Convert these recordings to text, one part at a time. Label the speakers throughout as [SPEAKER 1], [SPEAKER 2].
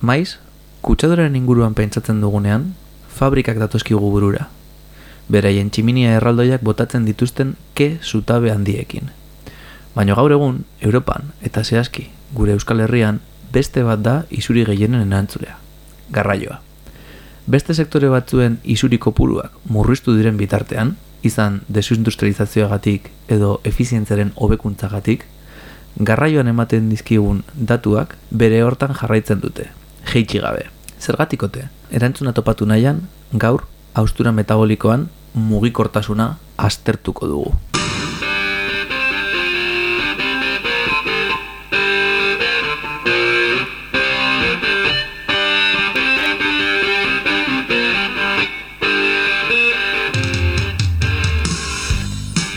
[SPEAKER 1] Maiz, kutsadoren inguruan pentsatzen dugunean, fabrikak datozkigu burura. Beraien tximinia erraldoiak botatzen dituzten ke zutabe handiekin. Baina gaur egun, Europan eta zehazki, gure Euskal Herrian, beste bat da isuri gehienen erantzulea. Garraioa. Beste sektore batzuen isuri kopuruak murriztu diren bitartean, izan desindustrializazioagatik edo efizientzaren hobekuntzagatik, garraioan ematen dizkigun datuak bere hortan jarraitzen dute, jeitsi gabe. Zergatikote, erantzuna topatu nahian, gaur, austura metabolikoan mugikortasuna aztertuko dugu.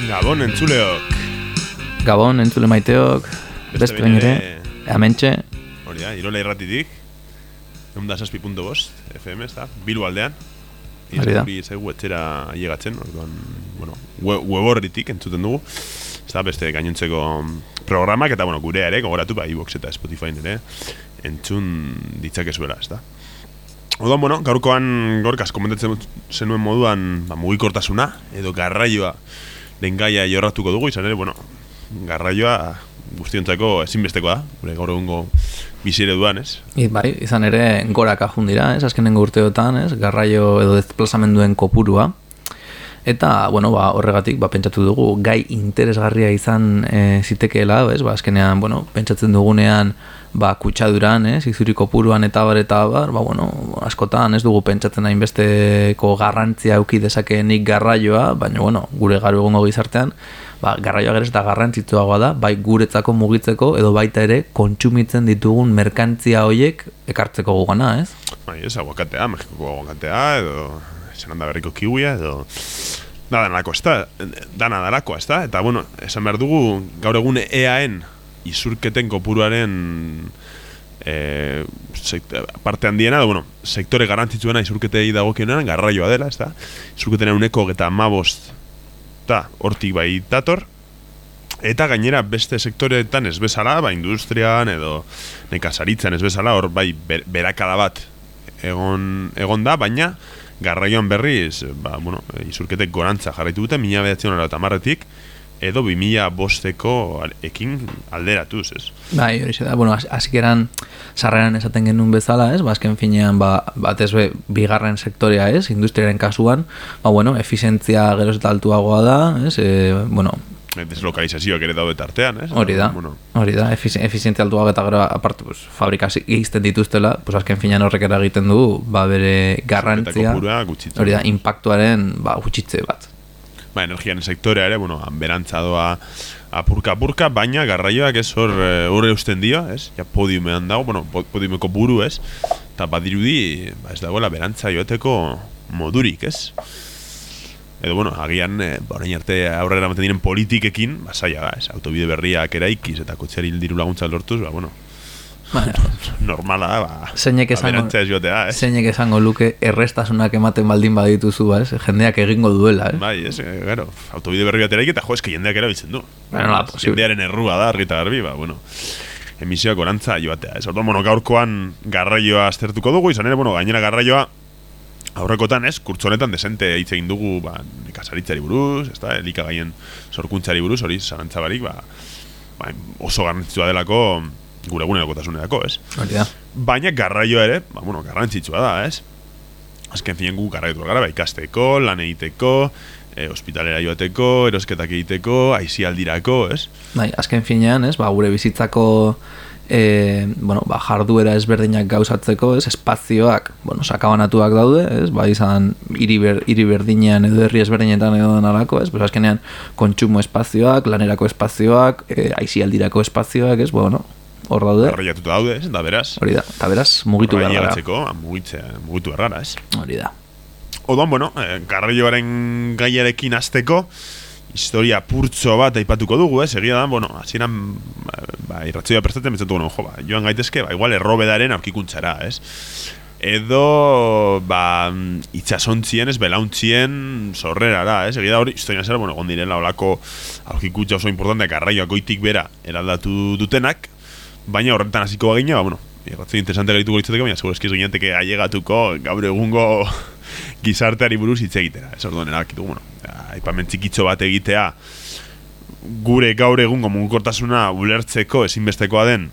[SPEAKER 2] Gabon entzuleok.
[SPEAKER 1] Gabon, entzule maiteok, beste bain ere, amentxe,
[SPEAKER 2] Hori da, irola irratitik. Egun da saspi punto bost, FM, ez da, bilu aldean.
[SPEAKER 1] Hori da.
[SPEAKER 2] Hori zaigu etxera llegatzen, orduan, bueno, we, web horritik entzuten dugu. Ez da, beste gainontzeko programak, eta, bueno, gure ere, gogoratu, ba, iVox eta Spotify ere, entzun ditzakezuela, ez da. Orduan, bueno, gaurkoan gorkaz komentatzen zenuen moduan ba, mugikortasuna edo garraioa den gaia jorratuko dugu, izan ere, bueno, garraioa guztiontzako ezinbestekoa da, gure gaur egungo bizire duan, ez?
[SPEAKER 1] I, bai, izan ere goraka dira, ez, azkenengo urteotan, ez, garraio edo desplazamenduen kopurua. Eta, bueno, ba, horregatik, ba, pentsatu dugu, gai interesgarria izan e, zitekeela, ez, ba, azkenean, bueno, pentsatzen dugunean, ba, kutsaduran, ez, izuri kopuruan eta bar, eta bar, ba, bueno, askotan, ez dugu pentsatzen hainbesteko garrantzia auki desakeenik garraioa, baina, bueno, gure garu egongo gizartean, ba, garraioa gerez da garrantzitsuagoa da, bai guretzako mugitzeko, edo baita ere, kontsumitzen ditugun merkantzia hoiek ekartzeko gugana, ez?
[SPEAKER 2] Bai, ez, aguakatea, Mexikoko aguakatea, edo esan da berriko kiwia, edo da danako, ez da, dana dalako, ez da, eta, bueno, esan behar dugu, gaur egun EAN isurketen kopuruaren e, sekt, parte handiena, edo, bueno, sektore garrantzitsuena isurketei dagokionean garraioa dela, ez da, isurketen uneko eta mabost, eta hortik bai dator, Eta gainera beste sektoreetan ez bezala, ba, industrian edo nekazaritzen ez bezala, hor bai ber, berakada bat egon, egon da, baina garraioan berriz, ba, bueno, izurketek gorantza jarraitu dute, mila behatzen eta marretik, edo bi mila bosteko ekin alderatuz, ez?
[SPEAKER 1] Bai, hori da, bueno, azikeran sarreran esaten genuen bezala, ez? Ba, azken finean, ba, batez be, bigarren sektorea, ez? Industriaren kasuan, ba, bueno, efizientzia geroz eta altuagoa da, ez? E, bueno,
[SPEAKER 2] deslokalizazioak ere daude tartean, ez?
[SPEAKER 1] Hori da,
[SPEAKER 2] Bueno,
[SPEAKER 1] hori da, efizi- efizientzia altuago eta gero, aparte, pues, fabrika egizten dituztela, pues, azken finean horrek eragiten du, ba, bere garrantzia, hori da, impactuaren, ba, gutxitze bat.
[SPEAKER 2] Ba, energiaren sektorea ere, bueno, berantza doa apurka-apurka, baina garraioak ez hor eh, hor eusten dio, ez? Ja podiumean dago, bueno, po- podiumeko buru, ez? Eta badirudi, ba, ez dagoela berantza joateko modurik, ez? Edo, bueno, agian, e, ba, orain arte aurrera ematen diren politikekin, ba, zaila da, ez? Autobide berriak eraikiz eta kotxeari diru laguntza lortuz, ba, bueno, normala da, ba,
[SPEAKER 1] Zeinek esango-
[SPEAKER 2] joatea, ez?
[SPEAKER 1] zeinek esango luke errestasunak ematen baldin badituzu, ba, ez? Jendeak egingo duela, ez?
[SPEAKER 2] Bai, ez, eh, gero, autobide berri bat eta jo, eske jendeak erabiltzen du.
[SPEAKER 1] Bueno, nola posible.
[SPEAKER 2] Jendearen errua da, argi eta garbi, ba, bueno, emisioak orantza joatea. Ez orduan, bueno, gaurkoan garraioa aztertuko dugu, izan ere, bueno, gainera garraioa aurrekotan, ez, kurtzo honetan desente hitz egin dugu, ba, nekazaritzari buruz, ez da, elikagaien sorkuntzari buruz, hori, zarantzabarik, ba, ba, oso garrantzitsua delako gure egunerokotasunerako, ez?
[SPEAKER 1] Hori da.
[SPEAKER 2] Baina garraioa ere, ba, bueno, garrantzitsua da, ez? Azken finen gu garraiotu gara, ba, ikasteko, lan egiteko, e, ospitalera joateko, erosketak egiteko, aizialdirako, ez?
[SPEAKER 1] Bai, azken finean, ez, ba, gure bizitzako e, bueno, ba, jarduera ezberdinak gauzatzeko, ez, espazioak, bueno, sakabanatuak daude, ez, ba, izan hiri ber, berdinean edo herri ezberdinetan edo denalako, ez, pues azkenean kontsumo espazioak, lanerako espazioak, e, aizialdirako espazioak, ez, bueno, hor daude,
[SPEAKER 2] Garraiatuta daude, ez? Da beraz.
[SPEAKER 1] hori da, eta beraz, mugitu behar gara.
[SPEAKER 2] ba, mugitzea, mugitu errara, ez?
[SPEAKER 1] Hori da.
[SPEAKER 2] Oduan, bueno, eh, garraioaren gaiarekin azteko, historia purtso bat aipatuko dugu, ez? Egia da, bueno, hasieran ba, irratzoia prestatzen bentsatu, bueno, jo, ba, joan gaitezke, ba, igual errobedaren aurkikuntzara, ez? Edo, ba, itxasontzien, ez, belauntzien sorrerara, ez? Egia da hori, historia zera, bueno, egon direla olako aurkikuntza oso importante, garraioak goitik bera eraldatu dutenak, baina horretan hasiko bagina, ba, bueno, irratzen interesante gaitu golitzateke, baina seguro eskiz gineateke ailegatuko gaur egungo gizarteari buruz hitz egitera. Ez orduan, erakitu, bueno, aipamen txikitxo bat egitea, gure gaur egungo mugikortasuna ulertzeko ezinbestekoa den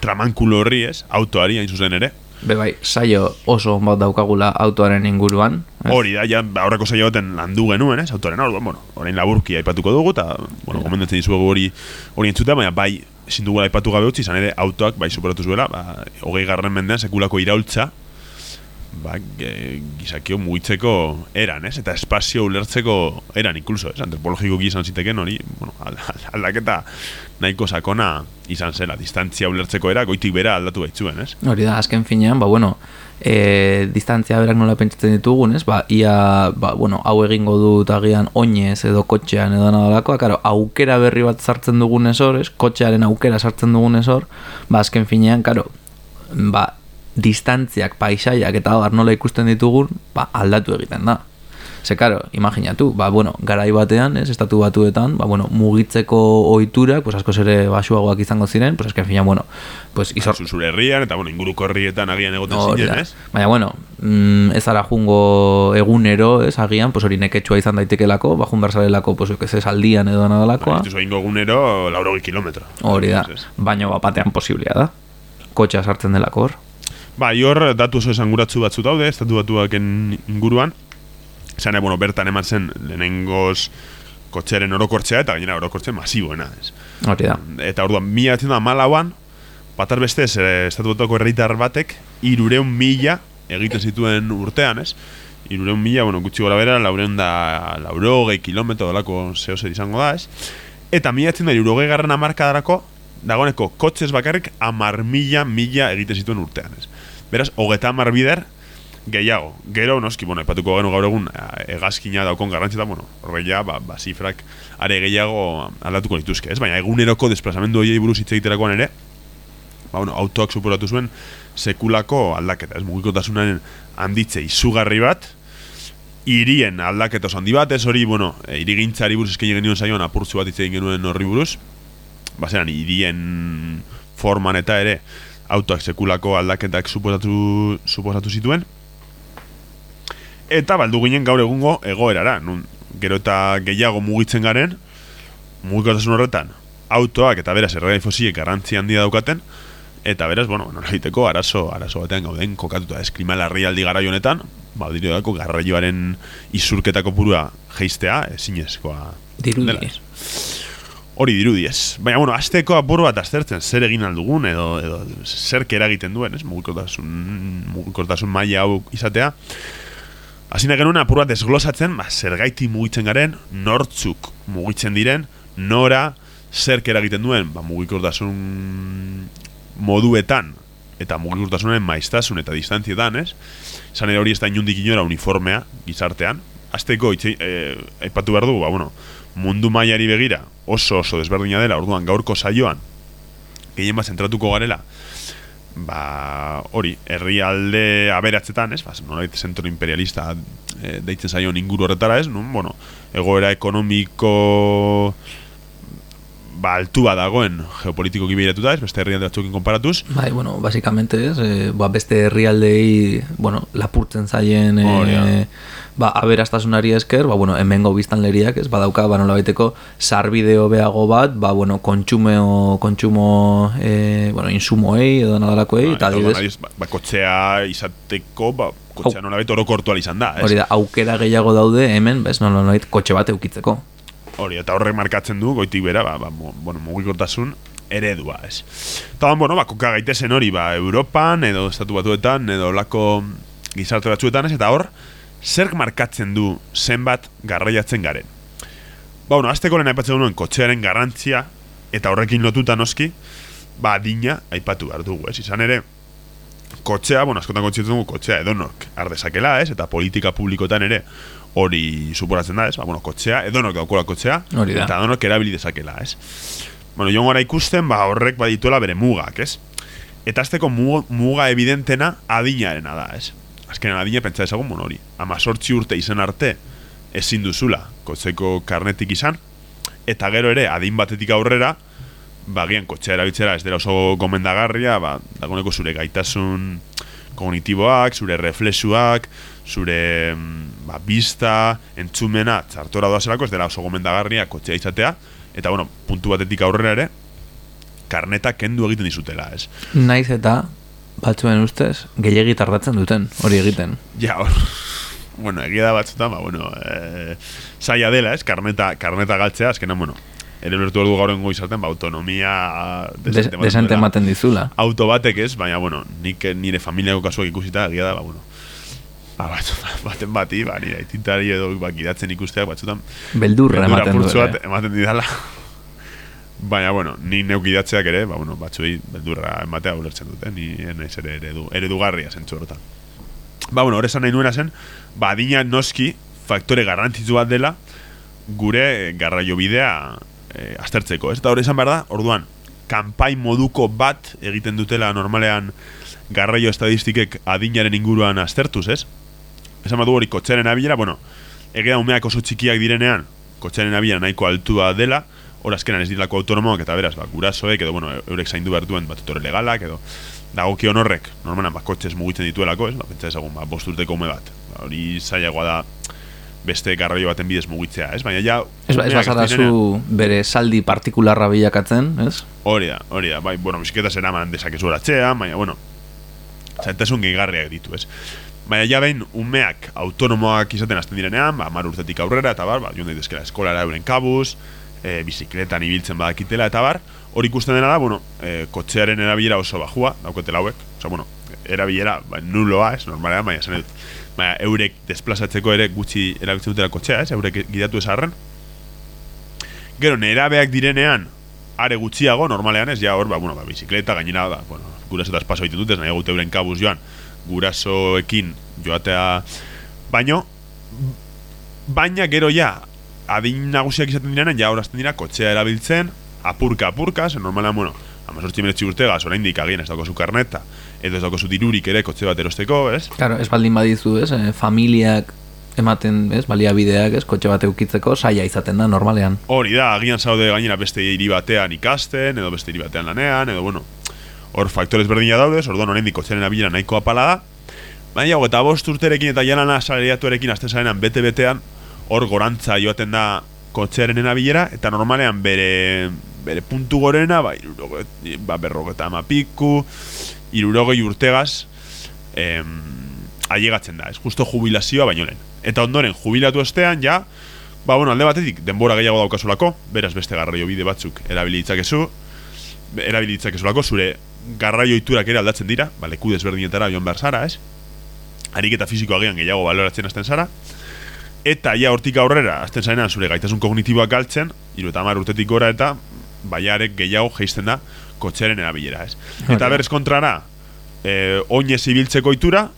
[SPEAKER 2] tramankulo horri, ez? Autoari hain zuzen ere.
[SPEAKER 1] Be bai, saio oso bat daukagula autoaren inguruan.
[SPEAKER 2] Hori da, ja, aurreko saio baten landu genuen, ez? Autoaren orduan, bueno, orain laburki aipatuko dugu, eta, bueno, gomendatzen dizuegu hori hori entzutea, baina bai, ezin dugula aipatu gabe utzi, izan ere, autoak bai superatu zuela, ba, hogei garren mendean sekulako iraultza, ba, gizakio mugitzeko eran, ez? Eta espazio ulertzeko eran, inkluso, ez? Antropologiko izan ziteken hori, bueno, aldaketa nahiko sakona izan zela, distantzia ulertzeko era, goitik bera aldatu baitzuen, ez?
[SPEAKER 1] Hori da, azken finean, ba, bueno, e, distantzia berak nola pentsatzen ditugun, ez? Ba, ia, ba, bueno, hau egingo dut agian oinez edo kotxean edo nadalakoa, karo, aukera berri bat sartzen dugun hor, ez? Kotxearen aukera sartzen dugun hor, ba, azken finean, karo, ba, distantziak, paisaiak eta bar nola ikusten ditugun, ba, aldatu egiten da. Ze, karo, imaginatu, ba, bueno, garai batean, ez, estatu batuetan, ba, bueno, mugitzeko ohiturak, pues, asko ere basuagoak izango ziren, pues, esken fina, bueno, pues,
[SPEAKER 2] izor... Zuzure herrian, eta, bueno, inguruko herrietan agian egoten no, ziren, ez?
[SPEAKER 1] Baina, bueno, mm, ez ara jungo egunero, ez, agian, pues, hori neketxua izan daitekelako, ba, jun berzalelako, pues, ez ez aldian edo nadalakoa.
[SPEAKER 2] Ba, ez ingo egunero, laurogi kilometro.
[SPEAKER 1] Hori da, baina, ba, batean posiblea da. Kotxa sartzen delako hor.
[SPEAKER 2] Ba, hor datu oso esanguratzu batzu daude, estatu batuaken inguruan. Zane, bueno, bertan eman zen lehenengoz kotxeren orokortzea eta gainera orokortzea masiboena. Ez.
[SPEAKER 1] Hori da.
[SPEAKER 2] Eta orduan, mila atzen da malauan, batar bestez, eh, estatu batuako erritar batek, irureun mila egiten zituen urtean, ez? Irureun mila, bueno, gutxi gora bera, laureun da, lauro, gehi kilometro dolako zeo zer izango da, ez? Eta mila atzen da, irurogei garren amarkadarako, dagoeneko kotxez bakarrik amar mila mila egiten zituen urtean, ez? Beraz, hogeta amar bider, gehiago. Gero, noski, bueno, epatuko genu gaur egun, eh, egazkina daukon garrantzita, bueno, horreia, ba, ba, zifrak, are gehiago aldatuko dituzke, ez? Baina, eguneroko desplazamendu hori buruz hitz egiterakoan ere, ba, bueno, autoak suporatu zuen, sekulako aldaketa, ez? Mugikotasunaren handitze izugarri bat, irien aldaketa handi bat, ez hori, bueno, e, irigintzari buruz eskein genuen zaioan apurtzu bat hitz egin genuen horri buruz, bazeran, irien forman eta ere, autoak sekulako aldaketak suposatu, suposatu zituen. Eta baldu ginen gaur egungo egoerara. Nun, gero eta gehiago mugitzen garen, mugikotasun horretan, autoak eta beraz erregai fosiek garrantzi handia daukaten, eta beraz, bueno, egiteko arazo, arazo batean gauden kokatuta ez klima larri aldi gara honetan, baldirio dako garraioaren izurketako purua geistea, ezinezkoa.
[SPEAKER 1] Dirudi
[SPEAKER 2] hori dirudiez. Baina, bueno, azteko apur bat aztertzen zer egin aldugun edo, edo zer kera egiten duen, ez? Mugikortasun, mugikortasun maila hau izatea. Hasi genuen apur bat desglosatzen, ba, zer gaiti mugitzen garen, nortzuk mugitzen diren, nora, zer kera egiten duen, ba, mugikortasun moduetan, eta mugikortasunen maiztasun eta distantzietan, ez? Zan hori ez da inundik inora uniformea gizartean. Azteko, eh, aipatu behar dugu, ba, bueno, mundu mailari begira oso oso desberdina dela, orduan gaurko saioan gehien bat zentratuko garela ba hori, herrialde aberatzetan, ez? Ba, nolait zentro imperialista e, deitzen zaio inguru horretara, ez? Nun, bueno, egoera ekonomiko ba, altua dagoen geopolitiko gibiratuta, ez? Beste herrialde batzukin konparatuz.
[SPEAKER 1] Bai, bueno, basicamente, ez? E, ba, beste herrialdei, bueno, lapurtzen zaien... E, ba, aberastasunari esker, ba, bueno, hemengo biztanleriak, ez, badauka, ba, nola baiteko, sarbideo beago bat, ba, bueno, kontsumeo, kontsumo, e, bueno, insumoei, edo nadalakoei,
[SPEAKER 2] ba, eta adibidez. Ba, ba, kotxea izateko, ba, kotxea nola baita orokortu izan da, ez?
[SPEAKER 1] Hori da, aukera gehiago daude, hemen, bez, nola baita, kotxe bat eukitzeko.
[SPEAKER 2] Hori, eta horrek markatzen du, goitik bera, ba, ba, bueno, mugikortasun, eredua, ez. Eta, bueno, ba, koka gaitezen hori, ba, Europan, edo estatu batuetan, edo lako gizarte batzuetan, ez, eta hor, zer markatzen du zenbat garraiatzen garen. Ba, bueno, azteko lehen aipatzen duen kotxearen garrantzia eta horrekin lotuta noski, ba, dina aipatu behar dugu, ez? Izan ere, kotxea, bueno, askotan kotxeatzen dugu kotxea edonok ardezakela, ez? Eta politika publikotan ere hori suporatzen da, ez? Ba, bueno, kotxea, edonok daukula kotxea, eta edonok erabili dezakela, ez? Bueno, joan gora ikusten, ba, horrek badituela bere mugak, ez? Eta azteko muga evidentena adinarena da, ez? azkenan adina pentsa ezagun, bueno, hori, amazortzi urte izan arte ezin duzula kotzeko karnetik izan, eta gero ere adin batetik aurrera, ba, gian kotxea erabiltzera ez dela oso gomendagarria, ba, dagoneko zure gaitasun kognitiboak, zure reflexuak, zure mm, ba, bista, entzumena, txartora doazelako, ez dela oso gomendagarria kotxea izatea, eta bueno, puntu batetik aurrera ere, karneta kendu egiten dizutela, ez?
[SPEAKER 1] Naiz eta batzuen ustez gehiegi tardatzen duten hori egiten.
[SPEAKER 2] Ja, hor, bueno, egia da batzutan, ba, bueno, e, zaila dela, ez? Karneta, karneta galtzea, azkenan, bueno, ere lertu ordu gaur engo izaten, ba, autonomia
[SPEAKER 1] Des, desente ematen dizula.
[SPEAKER 2] auto batek ez, baina, bueno, nik nire familiako kasuak ikusita, egia da, ba, bueno, ba, batzutan, baten bati, ba, nire itintari edo ba, gidatzen ikusteak, batzutan,
[SPEAKER 1] Beldurra ematen du.
[SPEAKER 2] bat ematen didala. Baina, bueno, ni neuk idatzeak ere, ba, bueno, batzuei beldurra ematea ulertzen dute, ni naiz ere eredu, eredugarria zentzu horretan. Ba, bueno, horrezan nahi nuena zen, ba, adina noski faktore garrantzitsu bat dela gure garraio bidea e, aztertzeko, ez? Eta hori esan behar da, orduan, kanpai moduko bat egiten dutela normalean garraio estadistikek adinaren inguruan aztertuz, ez? Esan badu hori kotxearen abilera, bueno, egia umeak oso txikiak direnean, kotxearen abilera nahiko altua dela, hor azkenan ez dilako autonomoak eta beraz, ba, gurasoek, edo, bueno, eurek zaindu behar duen, bat tutore legalak, edo, dagokion horrek, normalan, ba, kotxez mugitzen dituelako, ez? Ba, pentsa ezagun, ba, bost urteko ume bat. Ba, hori zailagoa da beste garraio baten bidez mugitzea, ez? Baina ja...
[SPEAKER 1] Ez, ba, ez bazara zu bere saldi partikularra bilakatzen, ez?
[SPEAKER 2] Hori da, hori da, bai, bueno, bisiketa zera man dezakezu horatxea, baina, bueno, zaitasun gehigarriak ditu, ez? Baina ja behin, umeak autonomoak izaten hasten direnean, ba, mar urtetik aurrera, eta bar, ba, joan daitezkela eskolara euren kabuz, e, bizikletan ibiltzen badakitela, eta bar, hori ikusten dena da, bueno, e, kotxearen erabilera oso bajua, daukotela hauek, oza, bueno, erabilera, ba, nuloa, ez, normalean, baina, dut, baina, eurek desplazatzeko ere gutxi erabiltzen dutela kotxea, ez, eurek gidatu esarren, Gero, nerabeak direnean, are gutxiago, normalean ez, ja hor, ba, bueno, ba, bizikleta, gainera, da, bueno, gurasoetaz paso egiten dut, ez nahi gute euren kabuz joan, gurasoekin joatea, baino, baina gero ja, adin nagusiak izaten direnean, ja horazten dira, kotxea erabiltzen, apurka, apurka, zen normalean, bueno, amazortzi meretzi urtegaz, oraindik agien ez dauko zu karneta, edo ez dauko zu dirurik ere kotxe bat erosteko, ez?
[SPEAKER 1] Claro, ez baldin badizu, ez? Eh, familiak ematen, ez? Baliabideak, ez? Kotxe bat eukitzeko saia izaten da normalean.
[SPEAKER 2] Hori da, agian zaude gainera beste hiri batean ikasten, edo beste hiri batean lanean, edo bueno, hor faktorez berdina daude, orduan oraindik kotxearen abilera nahiko apala da. Baina, hau, eta bost urterekin eta jalana salariatuarekin azten zarenan bete-betean, hor gorantza joaten da kotxearen abilera, eta normalean bere, bere puntu gorena, ba, iruroge, ba berrogeta ama piku, irurogei urtegaz, em, ailegatzen da, ez justo jubilazioa baino lehen. Eta ondoren, jubilatu ostean, ja, ba, bueno, alde batetik, denbora gehiago daukazulako, beraz beste garraio bide batzuk erabilitzakezu, erabilitzakezulako, zure garraio iturak ere aldatzen dira, ba, leku desberdinetara joan behar zara, ez? Ariketa fisiko agian gehiago baloratzen hasten zara, eta ja hortik aurrera, azten zarenan zure gaitasun kognitiboak galtzen, hiru eta urtetik gora eta baiarek gehiago geisten da kotxearen erabilera, ez? Eta berez kontrara, e, oinez ibiltzeko itura,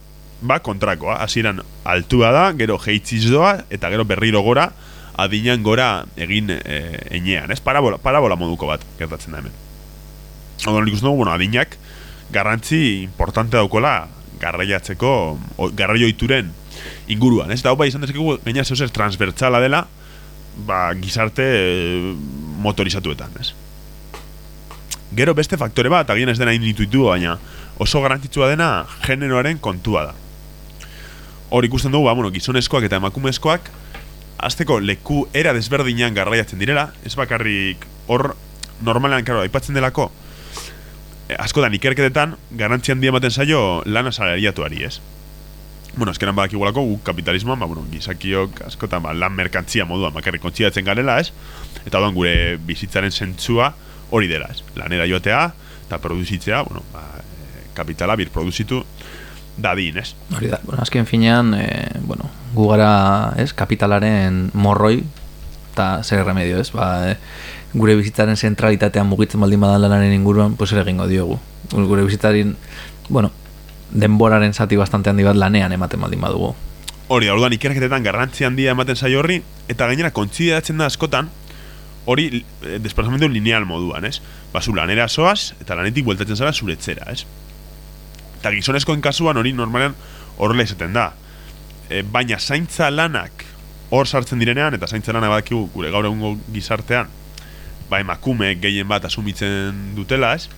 [SPEAKER 2] ba, kontrakoa, hasieran altua da, gero jeitziz doa, eta gero berriro gora, adinan gora egin e, enean, ez? Parabola, parabola moduko bat gertatzen da hemen. Odo nik uste dugu, bueno, adinak garrantzi importante daukola garraiatzeko, garraio ituren inguruan, ez? Eta hau bai izan dezakegu, gaina zeu zer transbertsala dela, ba, gizarte e, motorizatuetan, ez? Gero beste faktore bat, agian ez dena intuitu, baina oso garrantzitsua dena generoaren kontua da. Hor ikusten dugu, ba, bueno, gizonezkoak eta emakumezkoak azteko leku era desberdinean garraiatzen direla, ez bakarrik hor normalean, karo, aipatzen delako askotan ikerketetan garrantzi handia ematen zaio lan asalariatuari, ez? Bueno, eskeran badakigulako guk kapitalismoan, ba, bueno, gizakiok askotan ba, lan merkantzia moduan bakarrik kontzidatzen garela, ez? Eta odan gure bizitzaren zentzua hori dela, ez? Lanera joatea eta produzitzea, bueno, ba, eh, kapitala bir produzitu dadin, ez?
[SPEAKER 1] Hori da, bueno, azken finean, e, bueno, gu gara, ez, kapitalaren morroi, eta zer remedio, ez, ba, e, gure bizitzaren zentralitatean mugitzen baldin badan lanaren inguruan, pues ere egingo diogu. Gure bizitzaren, bueno, denboraren zati bastante handi bat lanean ematen baldin badugu.
[SPEAKER 2] Hori da, orduan ikerketetan garrantzi handia ematen zaio horri, eta gainera kontsideratzen da askotan, hori eh, desplazamendu lineal moduan, ez? Ba, zu lanera soaz, eta lanetik bueltatzen zara zure etxera, ez? Eta gizonezkoen kasuan hori normalean horrela izaten da. E, baina zaintza lanak hor sartzen direnean, eta zaintza lanak badakigu gure gaur egungo gizartean, ba, emakume gehien bat asumitzen dutela, ez?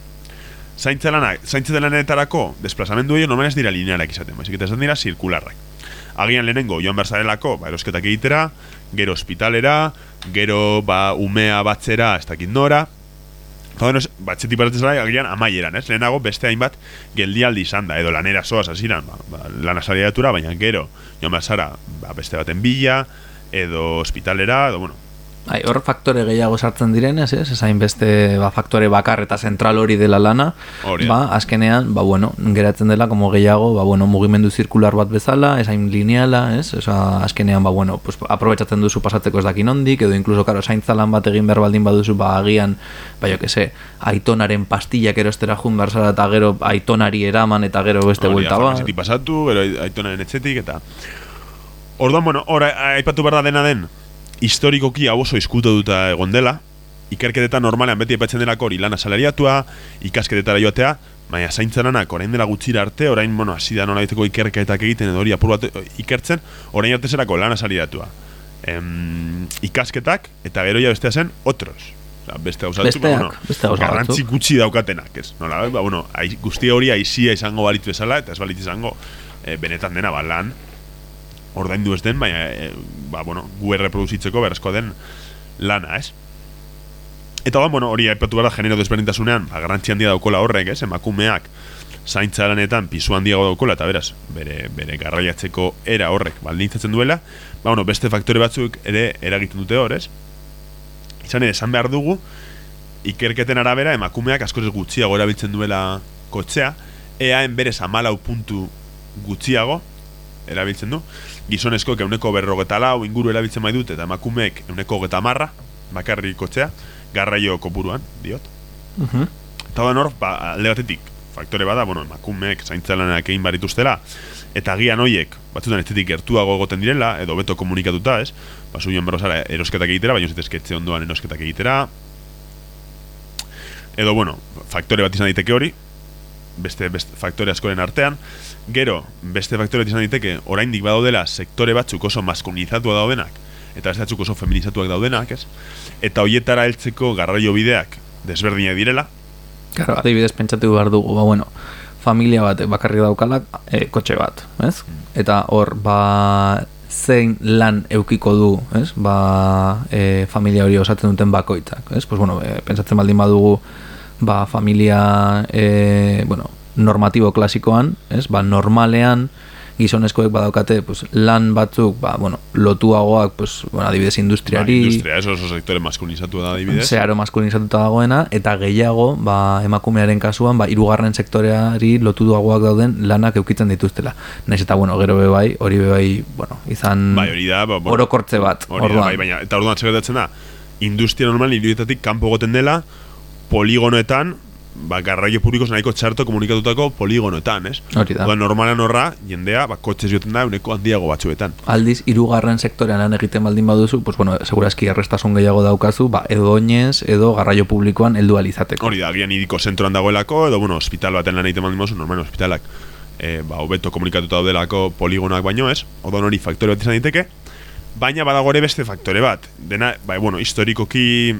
[SPEAKER 2] Zaintza lanetarako desplazamendu egin normalen dira linearak izaten, baizik eta ez dira zirkularrak. Agian lehenengo joan berzarelako, ba, erosketak egitera, gero ospitalera, gero ba, umea batzera, ez dakit nora, Eta bueno, batxetik baratzen zara, agian amaieran, ez? Lehenago beste hainbat geldialdi izan da, edo lanera soaz hasiran, ba, ba, lana baina gero, joan bazara, ba, beste baten bila, edo ospitalera, edo, bueno,
[SPEAKER 1] Bai, hor faktore gehiago sartzen direnez, ez? Ez beste ba, faktore bakar eta zentral hori dela lana. Ba, azkenean, ba, bueno, geratzen dela como gehiago, ba, bueno, mugimendu zirkular bat bezala, ez hain lineala, ez? Osa, azkenean, ba, bueno, pues, aprobetsatzen duzu pasatzeko ez dakin ondik, edo inkluso, karo, zaintzalan bat egin behar baldin baduzu, ba, agian, ba, jo, kese, aitonaren pastillak erostera jun zara, eta gero aitonari eraman, eta gero beste buelta ba.
[SPEAKER 2] pasatu, gero aitonaren etxetik, eta... Orduan, bueno, ora, aipatu behar da dena den, historikoki hau oso izkutu duta egon dela, ikerketeta normalean beti epatzen delako hori lan asalariatua, ikasketeta joatea, baina zaintzaranak orain dela gutxira arte, orain, bueno, hasi da nolaiteko ikerketak egiten edo hori apur bat ikertzen, orain arte zerako lan asalariatua. Em, ikasketak, eta gero ja bestea zen, otros. Osa, beste hau
[SPEAKER 1] saltu, bueno,
[SPEAKER 2] garrantzi gutxi daukatenak, ez? Nola, ba, bueno, guzti hori aizia izango balitu ezala, eta ez balitu izango, e, benetan dena, ba, lan, ordaindu ez den, baina e, ba, bueno, gu erreproduzitzeko berazko den lana, ez? Eta ba, bueno, hori aipatu da genero desberdintasunean, ba, garrantzi handia daukola horrek, ez? Emakumeak zaintza lanetan pisu handiago daukola, eta beraz, bere, bere garraiatzeko era horrek baldintzatzen duela, ba, bueno, beste faktore batzuk ere eragiten dute hor, ez? Izan ere, esan behar dugu, ikerketen arabera, emakumeak askoz gutxiago erabiltzen duela kotxea, eaen berez amalau puntu gutxiago erabiltzen du, gizonezko euneko berrogeta lau inguru erabiltzen bai dut eta emakumeek euneko geta marra bakarri kotxea garraio kopuruan, diot. Uh -huh. eta da nor, ba, alde batetik faktore bada, bueno, emakumeek zaintzalanak egin barituztela eta gian hoiek batzutan estetik gertuago egoten direla edo beto komunikatuta, ez? Ba, zuion berrozara erosketak egitera, baina zetezketze ondoan erosketak egitera. Edo, bueno, faktore bat izan daiteke hori beste, beste faktore askoren artean Gero, beste faktore izan diteke, oraindik badaudela sektore batzuk oso maskulinizatua daudenak, eta ez batzuk oso feminizatuak daudenak, ez? Eta hoietara heltzeko garraio bideak desberdinak direla.
[SPEAKER 1] Claro, adibidez pentsatu behar dugu, ba, bueno, familia bat bakarri daukala e, kotxe bat, ez? Eta hor, ba, zein lan eukiko du, ez? Ba, e, familia hori osatzen duten bakoitzak, ez? Pues, bueno, e, pentsatzen baldin badugu, ba, familia, e, bueno, normatibo klasikoan, ez? Ba, normalean gizonezkoek badaukate pues, lan batzuk, ba, bueno, lotuagoak, pues, bueno, adibidez industriari...
[SPEAKER 2] Ba, industria, eso, oso sektore maskulinizatu da adibidez.
[SPEAKER 1] Zeharo maskulinizatuta dagoena, eta gehiago, ba, emakumearen kasuan, ba, irugarren sektoreari lotuagoak dauden lanak eukitzen dituztela. Naiz eta, bueno, gero bebai, hori bebai, bueno, izan...
[SPEAKER 2] Bai, hori da, ba, bueno,
[SPEAKER 1] orokortze bat,
[SPEAKER 2] hori da, bai, baina, eta orduan txekatatzen da, industria normal, irudietatik kanpo goten dela, poligonoetan, ba, garraio publiko nahiko txarto komunikatutako poligonoetan, ez?
[SPEAKER 1] Hori da.
[SPEAKER 2] Ba, normalan horra, jendea, ba, kotxez joten da, uneko handiago batzuetan.
[SPEAKER 1] Aldiz, irugarren sektorean lan egiten baldin baduzu, pues, bueno, segurazki errestasun gehiago daukazu, ba, edo oinez, edo garraio publikoan heldu alizateko.
[SPEAKER 2] Hori da, agian idiko zentroan dagoelako, edo, bueno, hospital baten lan egiten baldin baduzu, normalan hospitalak, e, ba, hobeto komunikatuta daudelako poligonak baino, ez? Odo hori faktore bat izan diteke, baina badago ere beste faktore bat. Dena, ba, bueno, historikoki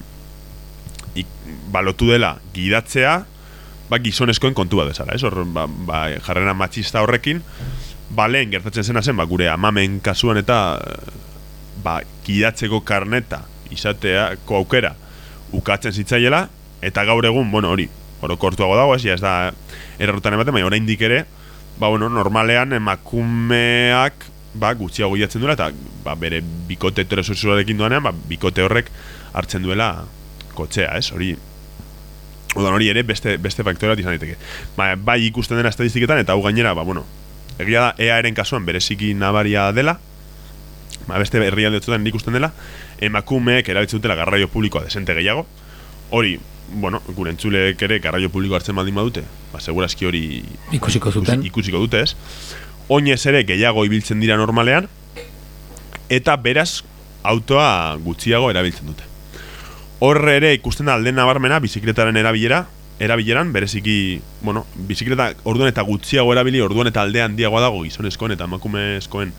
[SPEAKER 2] balotu dela gidatzea ba, gizonezkoen kontu bat desala, ez? Hor, ba, ba, jarrera matxista horrekin, ba, lehen gertatzen zena zen, ba, gure amamen kasuan eta ba, gidatzeko karneta izateako aukera ukatzen zitzaiela, eta gaur egun, bueno, hori, hori kortuago dago, ez, ez da errotan ematen, baina oraindik ere, ba, bueno, normalean emakumeak ba, gutxiago gidatzen duela, eta ba, bere bikote heterosexualekin duanean, ba, bikote horrek hartzen duela kotxea, ez, hori Odan hori ere beste, beste faktorat izan diteke. Ba, bai ikusten dena estadistiketan, eta hau gainera, ba, bueno, egia da, EAren kasuan bereziki nabaria dela, ba, beste herrian dutzutan ikusten dela, emakumeek erabiltzen dutela garraio publikoa desente gehiago, hori, bueno, gure entzulek ere garraio publiko hartzen baldin badute, ba, segurazki hori
[SPEAKER 1] ikusiko zuten,
[SPEAKER 2] ikusiko dute ez, oinez ere gehiago ibiltzen dira normalean, eta beraz autoa gutxiago erabiltzen dute. Horre ere ikusten da alden nabarmena bizikletaren erabilera, erabileran, bereziki, bueno, bizikleta orduan eta gutxiago erabili, orduan eta alde handiagoa dago gizonezkoen eta emakumezkoen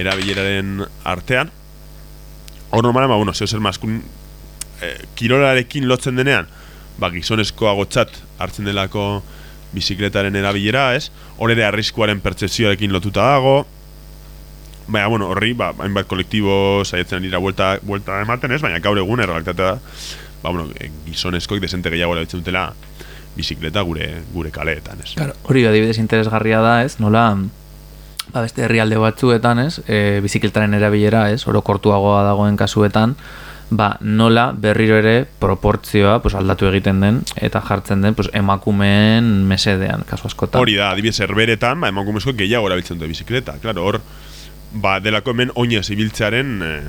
[SPEAKER 2] erabileraren artean. Hor normalen, ba, bueno, zeo zer maskun e, kirolarekin lotzen denean, ba, gizonezkoa gotzat hartzen delako bizikletaren erabilera, ez? Hor ere arriskuaren pertsepzioarekin lotuta dago, Baina, bueno, horri, ba, hainbat kolektibo saietzen dira vuelta, vuelta ematen, ez? Baina gaur egun errealitatea da, ba, bueno, e, gizonezkoik desente gehiago erabiltzen dutela bizikleta gure gure kaleetan, ez?
[SPEAKER 1] Claro, hori adibidez interesgarria da, ez? Nola, ba, beste herrialde batzuetan, ez? E, bizikletaren erabilera, ez? Orokortuagoa dagoen kasuetan, ba, nola berriro ere proportzioa pues, aldatu egiten den eta jartzen den pues, emakumeen mesedean, kasu askotan.
[SPEAKER 2] Hori da, adibidez, erberetan, ba, emakumezko gehiago erabiltzen dute bizikleta. Claro, hor, ba, delako hemen oinez ibiltzearen eh,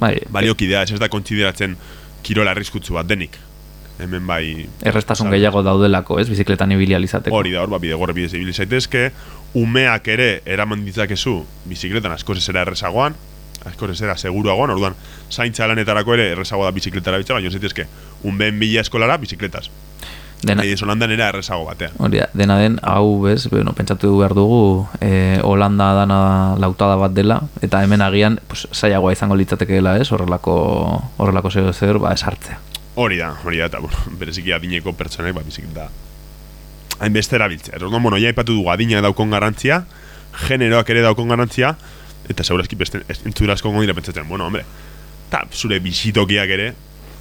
[SPEAKER 1] bai,
[SPEAKER 2] baliokidea, ez da kontsideratzen kirola arriskutsu bat denik. Hemen bai...
[SPEAKER 1] Errestasun gehiago daudelako, ez? Bizikletan ibilializateko.
[SPEAKER 2] Hori da, hor, ba, bide gorre bidez ibilizaitezke, umeak ere eraman ditzakezu bizikletan askoz zera errezagoan, askoz zera seguruagoan, orduan, zaintza lanetarako ere errezagoa da bizikletara bitza, baina zaitezke, unbeen bila eskolara bizikletas.
[SPEAKER 1] Dena,
[SPEAKER 2] Nahi Holandan era errezago batean.
[SPEAKER 1] hori da, dena den, hau bez, bueno, pentsatu behar dugu, e, Holanda dana lautada bat dela, eta hemen agian, pues, zailagoa izango litzatekeela, ez? Horrelako, horrelako zer, zer, ba, esartzea.
[SPEAKER 2] Hori da, hori da, eta bueno, bereziki adineko pertsonek, ba, bizikleta hainbeste erabiltzea. Orduan, bueno, ja ipatu dugu adina daukon garantzia, generoak ere daukon garantzia, eta segurazki beste entzura asko dira pentsatzen, bueno, hombre, eta zure bizitokiak ere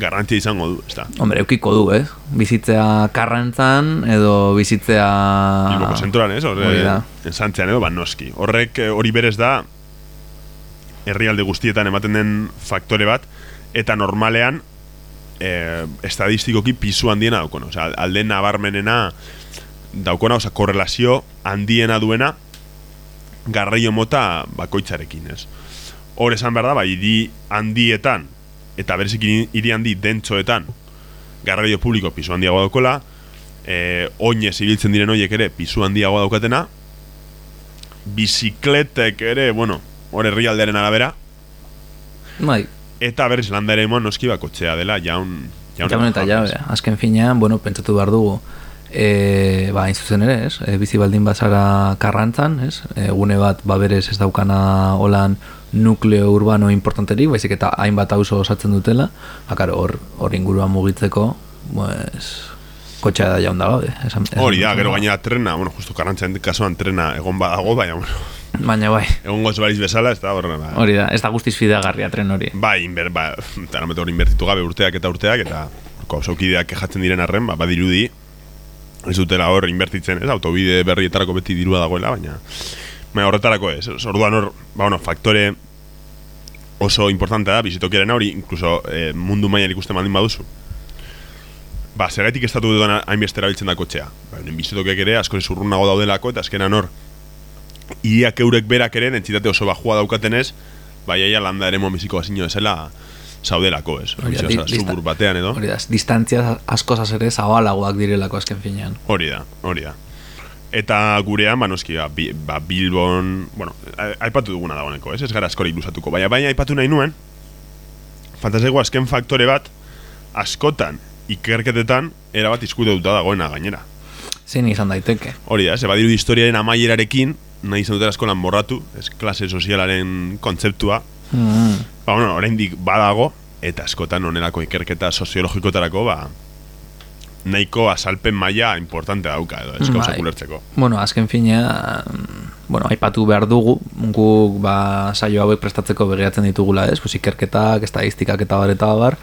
[SPEAKER 2] garantzia izango du, ez.
[SPEAKER 1] Hombre, eukiko du, ez? Bizitzea karrantzan, edo bizitzea...
[SPEAKER 2] Bilboko zenturan, ez? Horre, ensantzean edo, ba, noski. Horrek eh, hori berez da, herrialde guztietan ematen den faktore bat, eta normalean, eh, estadistikoki pisu handiena daukona. Osea, alde nabarmenena daukona, osea, korrelazio handiena duena garraio mota bakoitzarekin, ez? Hor esan behar da, ba, hiri handietan, eta bereziki hiri handi dentsoetan, garraio publiko pisu handiagoa daukola, e, oinez ibiltzen diren horiek ere pisu handiagoa daukatena, bizikletek ere, bueno, hor herrialdearen arabera,
[SPEAKER 1] Bai,
[SPEAKER 2] eta berriz landa ere eman noski bakotxea dela, jaun...
[SPEAKER 1] jaun eta jabe, azken finean, bueno, pentsatu behar dugu, e, ba, hain zuzen ere, ez? E, bizi baldin bazara karrantzan, ez? E, gune bat, ba, berez ez daukana holan nukleo urbano importanterik, baizik eta hainbat auzo osatzen dutela, akaro, hor, hor inguruan mugitzeko, pues, kotxea da jaun da gaude. Esan, esan-
[SPEAKER 2] Hori da, gero gainera trena, bueno, justo karrantzen kasuan trena egon badago, baina, bueno,
[SPEAKER 1] Baina bai,
[SPEAKER 2] egon goz baliz bezala, ez da, horrela, ba,
[SPEAKER 1] hori da, ez da guztiz fideagarria tren hori.
[SPEAKER 2] bai, inber, ba, tarameto hori inbertitu gabe urteak eta urteak, eta kausokideak kejatzen diren arren, ba, badirudi, ez dutela hor inbertitzen, ez, autobide berrietarako beti dirua dagoela, baina, baina horretarako ez, orduan hor, ba, bueno, faktore oso importantea da, bizitokiaren hori, incluso eh, mundu mailan ikusten baldin baduzu. Ba, zergatik estatu dudan hainbeste erabiltzen da kotxea. Ba, bizitokiak ere asko zurrunago daudelako, eta azkenan hor, iriak eurek berak ere, dentsitate oso bajua daukatenez, bai aia landa ere momiziko bazino esela saudelako, ez?
[SPEAKER 1] Hori da,
[SPEAKER 2] subur batean edo.
[SPEAKER 1] Hori da, distantzia asko ere zabalagoak direlako azken finean.
[SPEAKER 2] Hori da, hori da. Eta gurean, ba, noski, ba, bi, ba, Bilbon, bueno, aipatu duguna dagoeneko, ez? Ez gara askori luzatuko. Baina, baina aipatu nahi nuen, fantasego azken faktore bat, askotan, ikerketetan, erabat izkututa dagoena gainera.
[SPEAKER 1] Zein izan daiteke.
[SPEAKER 2] Hori da, ze badiru historiaren amaierarekin, nahi izan dutela eskolan borratu, ez klase sozialaren kontzeptua,
[SPEAKER 1] Mm.
[SPEAKER 2] ba, bueno, oraindik badago, eta askotan onelako ikerketa soziologikotarako, ba, nahiko azalpen maila importante dauka edo, ez
[SPEAKER 1] Bai.
[SPEAKER 2] gauzak ulertzeko.
[SPEAKER 1] Bueno, azken finean, bueno, aipatu behar dugu, guk ba, saio hauek prestatzeko begiratzen ditugula, ez? Pues, ikerketak, estadistikak eta bar eta bar,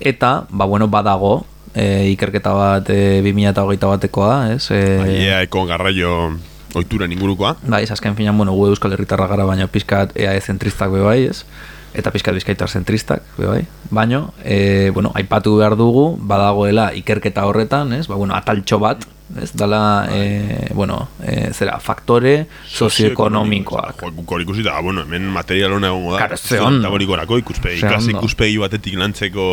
[SPEAKER 1] eta, ba, bueno, badago, e, ikerketa bat e, 2008 batekoa, ez? E,
[SPEAKER 2] Baina eko garraio oituren ingurukoa.
[SPEAKER 1] Bai, ez azken finean, bueno, gu euskal herritarra gara, baina pizkat EAE zentristak be bai, ez? Eta pizkat bizkaitar zentristak, bai. Baina, e, bueno, aipatu behar dugu, badagoela ikerketa horretan, ez? Ba, bueno, ataltxo bat, ez? Dala, e, bueno, e, zera, faktore sozioekonomikoak.
[SPEAKER 2] Jo, guk hori ikusita, ah, bueno, hemen material hona egongo da.
[SPEAKER 1] Ondo.
[SPEAKER 2] Eta hori gorako ikuspegi, klase ikuspegi batetik lantzeko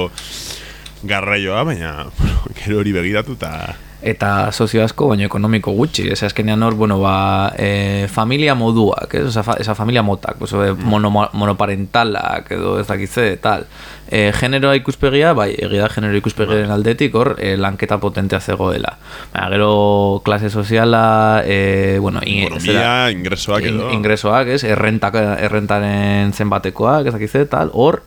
[SPEAKER 2] garraioa, baina bueno, gero hori begiratu eta...
[SPEAKER 1] Eta sozio asko, baina ekonomiko gutxi. Ez azkenean hor, bueno, ba, e, familia moduak, ez? Esa, fa, esa familia motak, pues, e, mono, monoparentalak, edo ez dakitze, tal. E, generoa ikuspegia, bai, egia da genero ikuspegiaren aldetik, hor, e, lanketa potentea zegoela. Baina, gero, klase soziala, e, bueno, in,
[SPEAKER 2] Ekonomia, ingresoak edo...
[SPEAKER 1] in, ingresoak, ez? Errentak, errentaren zenbatekoak, ez dakitze, tal, hor,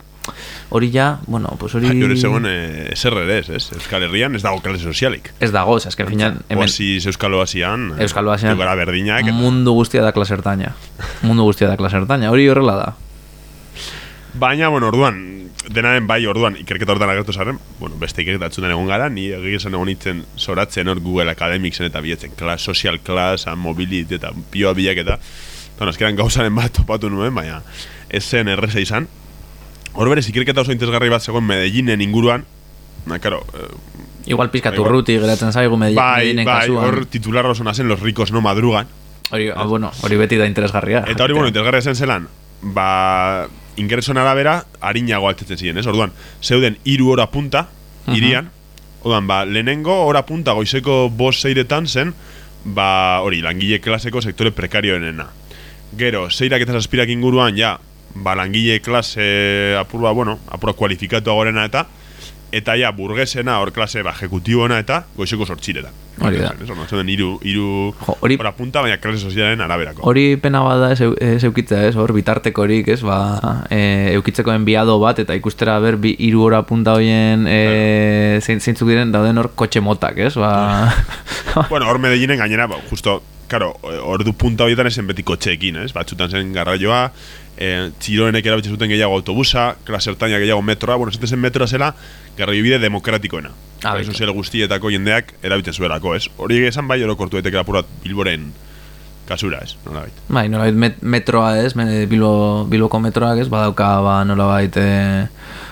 [SPEAKER 1] hori ja, bueno, pues hori...
[SPEAKER 2] Ah, Jore zegoen, eh, eser ere ez, ez? Euskal Herrian ez dago klase sozialik.
[SPEAKER 1] Ez dago, ez que finan, hemen,
[SPEAKER 2] Oasi Euskalo hasian, eh,
[SPEAKER 1] Euskalo Asian,
[SPEAKER 2] gara berdinak, eta-
[SPEAKER 1] mundu guztia da klase ertaina. Mundu guztia da klase ertaina, hori horrela da.
[SPEAKER 2] Baina, bueno, orduan, denaren bai, orduan, ikerketa hortan agertu zaren, bueno, beste ikerketa atzutan egon gara, ni egia esan egon itzen zoratzen hor Google Academicsen eta bietzen, class, social class, mobility eta pioa bilak eta, eta azkeran gauzaren bat topatu nuen, baina ez zen erreza izan. Hor berez, ikerketa oso interesgarri bat zegoen Medellinen inguruan, na, karo, eh,
[SPEAKER 1] Igual pizkatu
[SPEAKER 2] Igual-
[SPEAKER 1] urruti geratzen zaigu Medellin,
[SPEAKER 2] bai,
[SPEAKER 1] Medellinen
[SPEAKER 2] bai,
[SPEAKER 1] kasuan.
[SPEAKER 2] hor titular oso nazen, los ricos no madrugan,
[SPEAKER 1] Hori, ah, bueno, hori beti da interesgarria.
[SPEAKER 2] Eta hori, bueno, interesgarria zen zelan, ba, ingreson arabera, harinago altetzen ziren, ez? Orduan, zeuden hiru hora punta, irian, orduan, ba, lehenengo hora punta goizeko bos zeiretan zen, ba, hori, langile klaseko sektore prekarioenena. Gero, zeirak eta zazpirak inguruan, ja, ba, langile klase apurua, bueno, apurua kualifikatu agorena eta, eta ja, burgesena, hor klase, ba, ejecutiboena eta, goizeko sortxiretan.
[SPEAKER 1] Hori da.
[SPEAKER 2] Orduan, zeuden hiru, hiru
[SPEAKER 1] Jo, hori-
[SPEAKER 2] hora punta, baina klase sozialen araberako.
[SPEAKER 1] Hori pena bada ez, ez eukitzea, ez, hor, bitartekorik, ez, ba, e, eukitzeko enbiado bat, eta ikustera ber, bi hiru hora punta hoien, e, zein, zeintzuk diren dauden hor kotxe motak, ez, ba...
[SPEAKER 2] bueno, hor Medellinen gainera, ba, justo, karo, ordu punta horietan esen beti kotxeekin, ez? Batzutan zen garraioa, e, txiroenek erabiltzen zuten gehiago autobusa, klase ertaina gehiago metroa, bueno, zaten zen metroa zela, garraio bide demokratikoena.
[SPEAKER 1] Ah,
[SPEAKER 2] Ah,
[SPEAKER 1] bai.
[SPEAKER 2] sozial guztietako jendeak erabiltzen zuelako, ez? Hori esan bai, orokortu daiteke apurat Bilboren kasura, ez? Nolabait.
[SPEAKER 1] Bai, nolabait met, metroa ez, me, Bilbo, Bilboko metroak ez, badauka, ba, nolabait, e,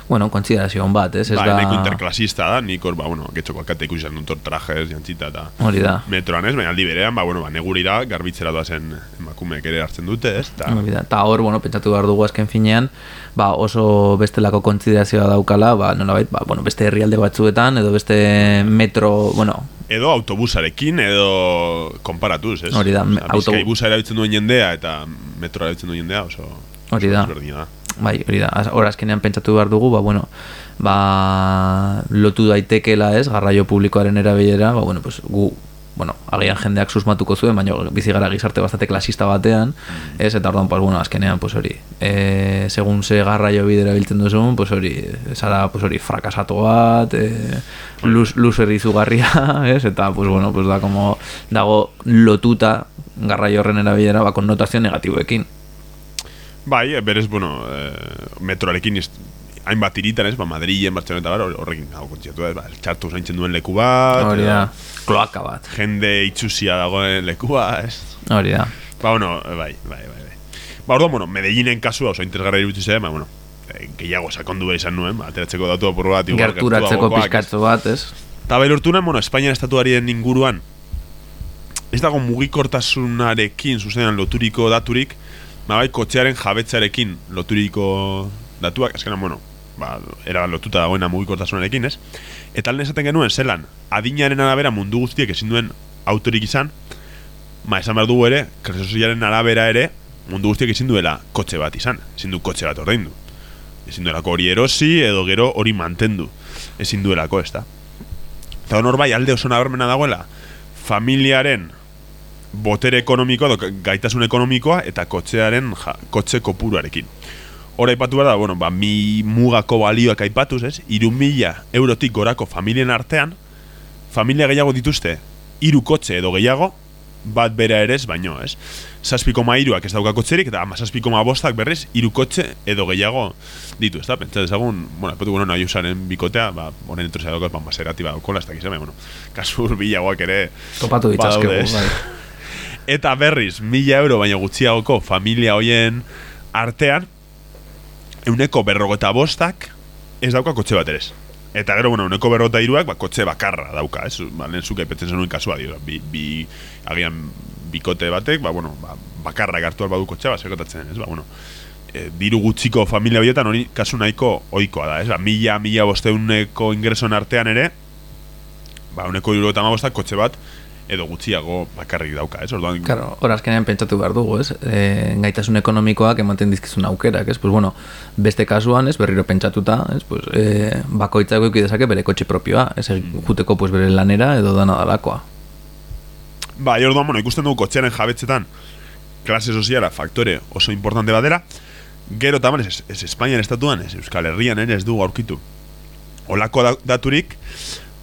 [SPEAKER 1] bueno, kontsiderazioan bat, ez, ez
[SPEAKER 2] Ba,
[SPEAKER 1] da...
[SPEAKER 2] nahiko interklasista da, nik hor, ba, bueno, getxoko alkate ikusi hor trajes, jantzita eta
[SPEAKER 1] Hori da.
[SPEAKER 2] metroan ez, baina aldi berean, ba, bueno, ba, negurira garbitzera doazen emakumeek ere hartzen dute, ez? Ta,
[SPEAKER 1] Hori da. Ta hor, bueno, pentsatu behar dugu azken finean, ba, oso bestelako kontsiderazioa daukala, ba, nolabait, ba, bueno, beste herrialde batzuetan, edo beste metro, bueno,
[SPEAKER 2] edo autobusarekin edo konparatuz, ez?
[SPEAKER 1] Hori da, me-
[SPEAKER 2] Osea,
[SPEAKER 1] autobu-
[SPEAKER 2] Bizkaibusa erabiltzen duen jendea eta metroa erabiltzen duen jendea oso
[SPEAKER 1] Hori
[SPEAKER 2] oso desberdina da.
[SPEAKER 1] Bai, hori da, Az- hor azkenean pentsatu behar dugu, ba, bueno, ba, lotu daitekela ez, garraio publikoaren erabilera, ba, bueno, pues, gu, bueno, agian jendeak susmatuko zuen, baina bizi gara gizarte bastante klasista batean, ez, eta orduan, pues, bueno, azkenean, pues, hori, e, segun ze garraio bidera biltzen duzun, pues, hori, zara, pues, hori, frakasato bat, e, luz, luz errizugarria, ez, eta, pues, bueno, pues, da, como, dago lotuta garraio horren erabilera, ba, konnotazio negatiboekin.
[SPEAKER 2] Bai, e, berez, bueno, e, metroarekin hainbat iritan, ez? Ba, Madrilen, Barcelona eta bar, hor- horrekin hau kontziatu da, ez? ba, txartu zaintzen duen leku bat,
[SPEAKER 1] Hori da, kloaka bat.
[SPEAKER 2] jende itxusia dagoen lekua, ez?
[SPEAKER 1] Hori da.
[SPEAKER 2] Ba, bueno, e, bai, bai, bai, bai. Ba, orduan, bueno, Medellinen kasua oso interesgarra iruditu zen, ba, bueno, e, gehiago sakondu behar izan nuen, ba, ateratzeko datu apur bat, igual,
[SPEAKER 1] Gerturatzeko pizkatzo bat, ez?
[SPEAKER 2] Eta bai lortu nahi, bueno, Espainian estatuarien inguruan ez dago mugikortasunarekin zuzenean loturiko daturik, ba bai kotxearen jabetzarekin loturiko datuak, azkenan, bueno, ba, era lotuta dagoena mugikortasunarekin, ez? Eta lehen esaten genuen, zelan, adinaren arabera mundu guztiek ezin duen autorik izan, ma esan behar dugu ere, kresozialen arabera ere, mundu guztiek ezin duela kotxe bat izan, ezin du kotxe bat ordaindu. Ezin duelako hori erosi edo gero hori mantendu. Ezin duelako, ez da. Eta hor bai alde oso nabarmena dagoela familiaren botere ekonomikoa, gaitasun ekonomikoa eta kotxearen ja, kotxe kopuruarekin. Hora aipatu behar da, bueno, ba, mi mugako balioak aipatuz, ez? Iru mila eurotik gorako familien artean, familia gehiago dituzte, hiru kotxe edo gehiago, bat bera ere ez, baino, ez? Zazpiko mairuak ez dauka kotxerik, eta ama zazpiko ma bostak berriz, hiru kotxe edo gehiago ditu, ez da? Pentsa dezagun, bueno, epatu bueno, nahi usaren bikotea, ba, honen entruzea daukaz, ba, maserati badaukola, ez dakizame, bueno, kasur bilagoak ere
[SPEAKER 1] Topatu ditzazkegu,
[SPEAKER 2] ez?
[SPEAKER 1] bai.
[SPEAKER 2] Eta berriz, mila euro baina gutxiagoko familia hoien artean, euneko berrogeta bostak ez dauka kotxe bat ere. Eta gero, bueno, euneko berrogeta iruak, ba, kotxe bakarra dauka, ez? Ba, lehen zuke petzen zenuen kasua, dio, bi, bi, agian bikote batek, ba, bueno, ba, bakarra hartu alba du kotxea, ba, sekotatzen, ez? Ba, bueno, e, diru gutxiko familia horietan hori kasu nahiko ohikoa da, ez? Ba, mila, mila bosteuneko ingresoen artean ere, ba, uneko iru eta bostak kotxe bat, edo gutxiago bakarrik dauka, ez? Orduan,
[SPEAKER 1] Claro, hor azkenean pentsatu behar dugu, ez? E, gaitasun ekonomikoak ematen dizkizun aukerak, ez? Pues bueno, beste kasuan, ez? Berriro pentsatuta, ez? Pues, e, bakoitzak eduki dezake bere kotxe propioa, ez? Juteko pues bere lanera edo dana dalakoa.
[SPEAKER 2] Ba, orduan, bueno, ikusten dugu kotxearen jabetzetan klase soziala faktore oso importante badera, Gero taman, ez, ez Espainian estatuan, ez Euskal Herrian ere ez du aurkitu. Olako da, daturik,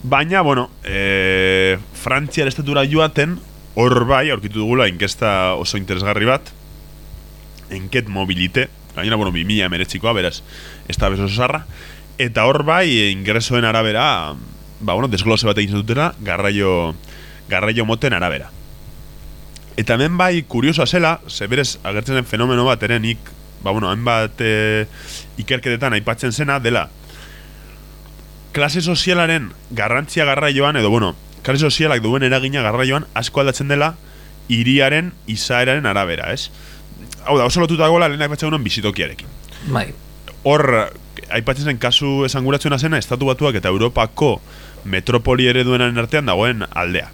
[SPEAKER 2] baina, bueno, e, Frantziar estatura joaten, hor bai, aurkitu dugula, inkesta oso interesgarri bat, enket mobilite, gainera, bueno, 2000 emeretzikoa, beraz, ez da bezo zarra, eta hor bai, ingresoen arabera, ba, bueno, desglose bat egin dutela, garraio, garraio moten arabera. Eta hemen bai, kuriosoa zela, zeberez agertzen den fenomeno bat, ere nik, ba, bueno, hainbat e, ikerketetan aipatzen zena, dela, klase sozialaren garrantzia garraioan, edo, bueno, klase sozialak duen eragina garraioan, asko aldatzen dela, iriaren izaeraren arabera, ez? Hau da, oso lotuta gola, lehenak batxe bizitokiarekin.
[SPEAKER 1] Bai.
[SPEAKER 2] Hor, aipatzen zen kasu esanguratzena zena, estatu batuak eta Europako metropoli ereduenaren artean dagoen aldea.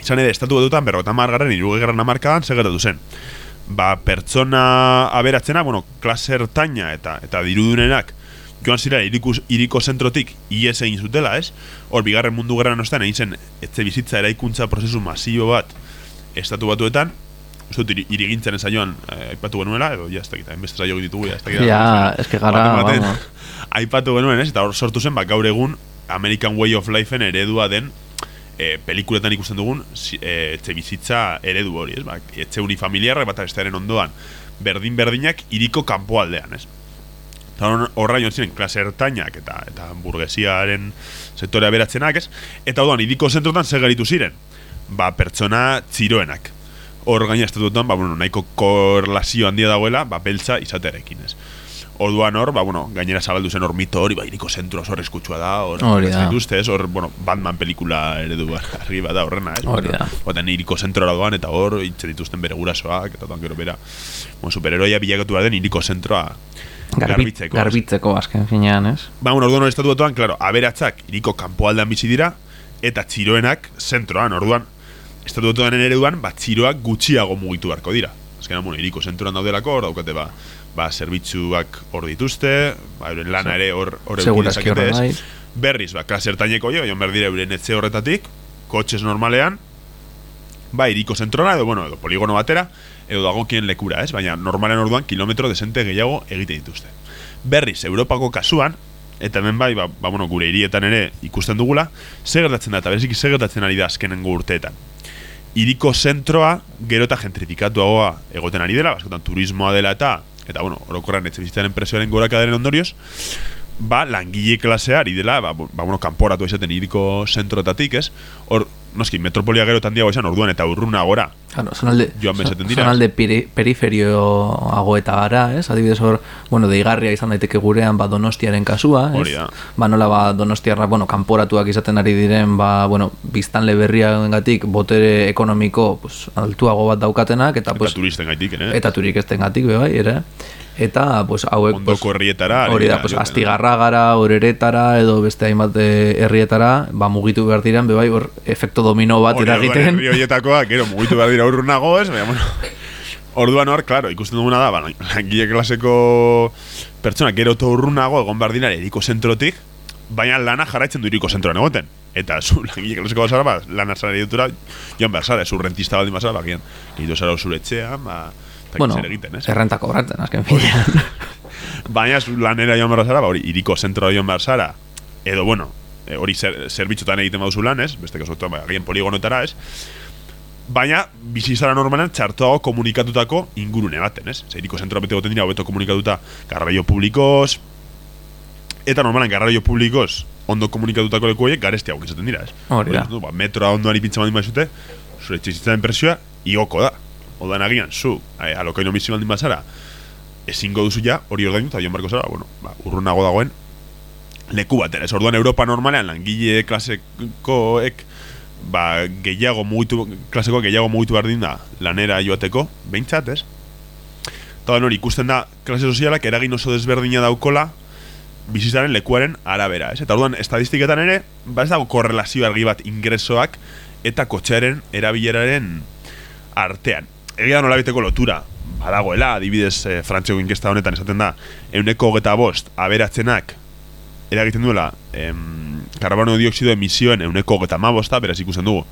[SPEAKER 2] Izan ere, estatu batutan, berrota margarren, iruge gerran amarkadan, segertatu zen. Ba, pertsona aberatzena, bueno, klase ertaina eta, eta dirudunenak, joan zira irikus, iriko zentrotik ies egin zutela, ez? Hor, bigarren mundu gerran ostan, egin zen, etze bizitza eraikuntza prozesu masio bat estatu batuetan, Uste dut, irigintzen ez aioan eh, aipatu genuela, edo ja, ez dakit, enbeste zailo ditugu, ja, ez dakit.
[SPEAKER 1] Ja, ez que gara, vamos.
[SPEAKER 2] Aipatu genuen, ez, eta hor sortu zen, bak gaur egun, American Way of Lifeen eredua den e, pelikuletan ikusten dugun e, etxe bizitza eredu hori, ez? Ba, etxe unifamiliarra bat bestearen ondoan berdin-berdinak iriko kanpo aldean, ez? Eta horra joan ziren klase ertainak eta, eta burgesiaren sektorea beratzenak, ez? Eta odoan, iriko zentrotan segeritu ziren, ba, pertsona txiroenak hor gaina estatuetan, ba, bueno, nahiko korrelazio handia dagoela, ba, beltza izatearekin, ez. Orduan hor, ba, bueno, gainera zabaldu zen hor mito hori, ba, iriko zentro oso eskutsua da, hor,
[SPEAKER 1] hori da.
[SPEAKER 2] Dituzte, ez, hor, bueno, Batman pelikula eredu argi da horrena, ez.
[SPEAKER 1] Hori da.
[SPEAKER 2] Oten iriko zentro doan, eta hor, itxe dituzten bere gurasoak, eta tan gero bera, bueno, superheroia bilakatu behar den iriko zentroa garbitzeko.
[SPEAKER 1] Garbitzeko, azken finean, ez.
[SPEAKER 2] Ba, bueno, orduan hor estatuetan, claro, aberatzak iriko kanpoaldean bizi dira, eta txiroenak zentroan, orduan, estatutuaren ereduan, ba, txiroak gutxiago mugitu beharko dira. Azkena, bueno, iriko zenturan daudelako, hor daukate, ba, ba, zerbitzuak hor dituzte, ba, euren lana ere hor hor
[SPEAKER 1] bai.
[SPEAKER 2] Berriz, ba, klasertaineko jo, joan berdire euren etxe horretatik, kotxez normalean, ba, iriko zentrona, edo, bueno, edo poligono batera, edo dagokien lekura, ez? Baina, normalean orduan, kilometro desente gehiago egite dituzte. Berriz, Europako kasuan, eta hemen bai, ba, ba, bueno, gure hirietan ere ikusten dugula, segertatzen da, eta berezik segertatzen ari da azkenengo urteetan iriko zentroa gero eta gentrifikatuagoa egoten ari dela, baskotan turismoa dela eta, eta bueno, orokorran etxe bizitzaren presioaren gorakadaren ondorioz, ba, langile klasea ari dela, ba, ba bueno, kanporatu esaten iriko zentroetatik, ez? Hor, noski, metropolia gero tandiago esan orduan eta urruna gora.
[SPEAKER 1] Claro, zonalde,
[SPEAKER 2] joan bezaten dira.
[SPEAKER 1] Zonalde periferioago eta gara, ez? Adibidez hor, bueno, deigarria izan daiteke gurean, ba, donostiaren kasua, ez?
[SPEAKER 2] Hori da.
[SPEAKER 1] Ba, nola, ba, donostiarra, bueno, kanporatuak izaten ari diren, ba, bueno, biztanle berria gatik, botere ekonomiko, pues, altuago bat daukatenak, eta,
[SPEAKER 2] eta
[SPEAKER 1] pues,
[SPEAKER 2] turisten gaitik, eh?
[SPEAKER 1] Eta turisten gatik, bai, ere? Eta pues hauek
[SPEAKER 2] ondoko pues, herrietara
[SPEAKER 1] hori da pues astigarra gara oreretara edo beste hainbat eh, herrietara ba mugitu behar diran bai hor efekto domino bat eragiten
[SPEAKER 2] herri hoietakoa gero mugitu behar dira urrunago ez baina bueno Orduan hor, claro, ikusten duguna da, ba, langile klaseko pertsona gero to urrunago egon behar dira eriko zentrotik, baina lana jarraitzen du iriko zentroan egoten. Eta zu, langile klaseko basara, ba, lana zara joan behar zara, zu rentista baldin basara, ba, gian, zara zure etxean, ba,
[SPEAKER 1] bueno, egiten, ez? Errenta kobratzen, azken finean.
[SPEAKER 2] Baina, lanera joan behar zara, ba, hori, iriko zentro joan behar zara, edo, bueno, e, hori zer, zerbitzutan egiten baduzu lan, ez? Beste kaso, ba, agien poligonotara, ez? Baina, bizizara normalen, txartuago komunikatutako ingurune baten, ez? Zer, iriko zentroa bete goten dira, hobeto komunikatuta garraio publikoz, eta normalen garraio publikoz, ondo komunikatutako leku horiek, garesti hau izaten dira, ez?
[SPEAKER 1] Hori da.
[SPEAKER 2] Ba, metroa ondoan ipintza baldin zute, zure txizitzen presioa, igoko da. Odan agian, zu, eh, alokaino misi baldin bazara, ezingo duzu ja, hori ordainu, eta joan barko zara, bueno, ba, urrunago dagoen, leku bat, ez orduan Europa normalean, langile klasekoek, ba, gehiago mugitu, klaseko gehiago mugitu behar da, lanera joateko, behintzat, ez? Eta hori ikusten da, klase sozialak eragin oso desberdina daukola, bizizaren lekuaren arabera, ez? Eta orduan, estadistiketan ere, ba ez dago korrelazio argi bat ingresoak eta kotxearen erabileraren artean egia nola biteko lotura badagoela, adibidez e, frantzeko inkesta honetan esaten da euneko geta bost aberatzenak eragiten duela em, karbono dioksido emisioen euneko geta ma bosta beraz ikusten dugu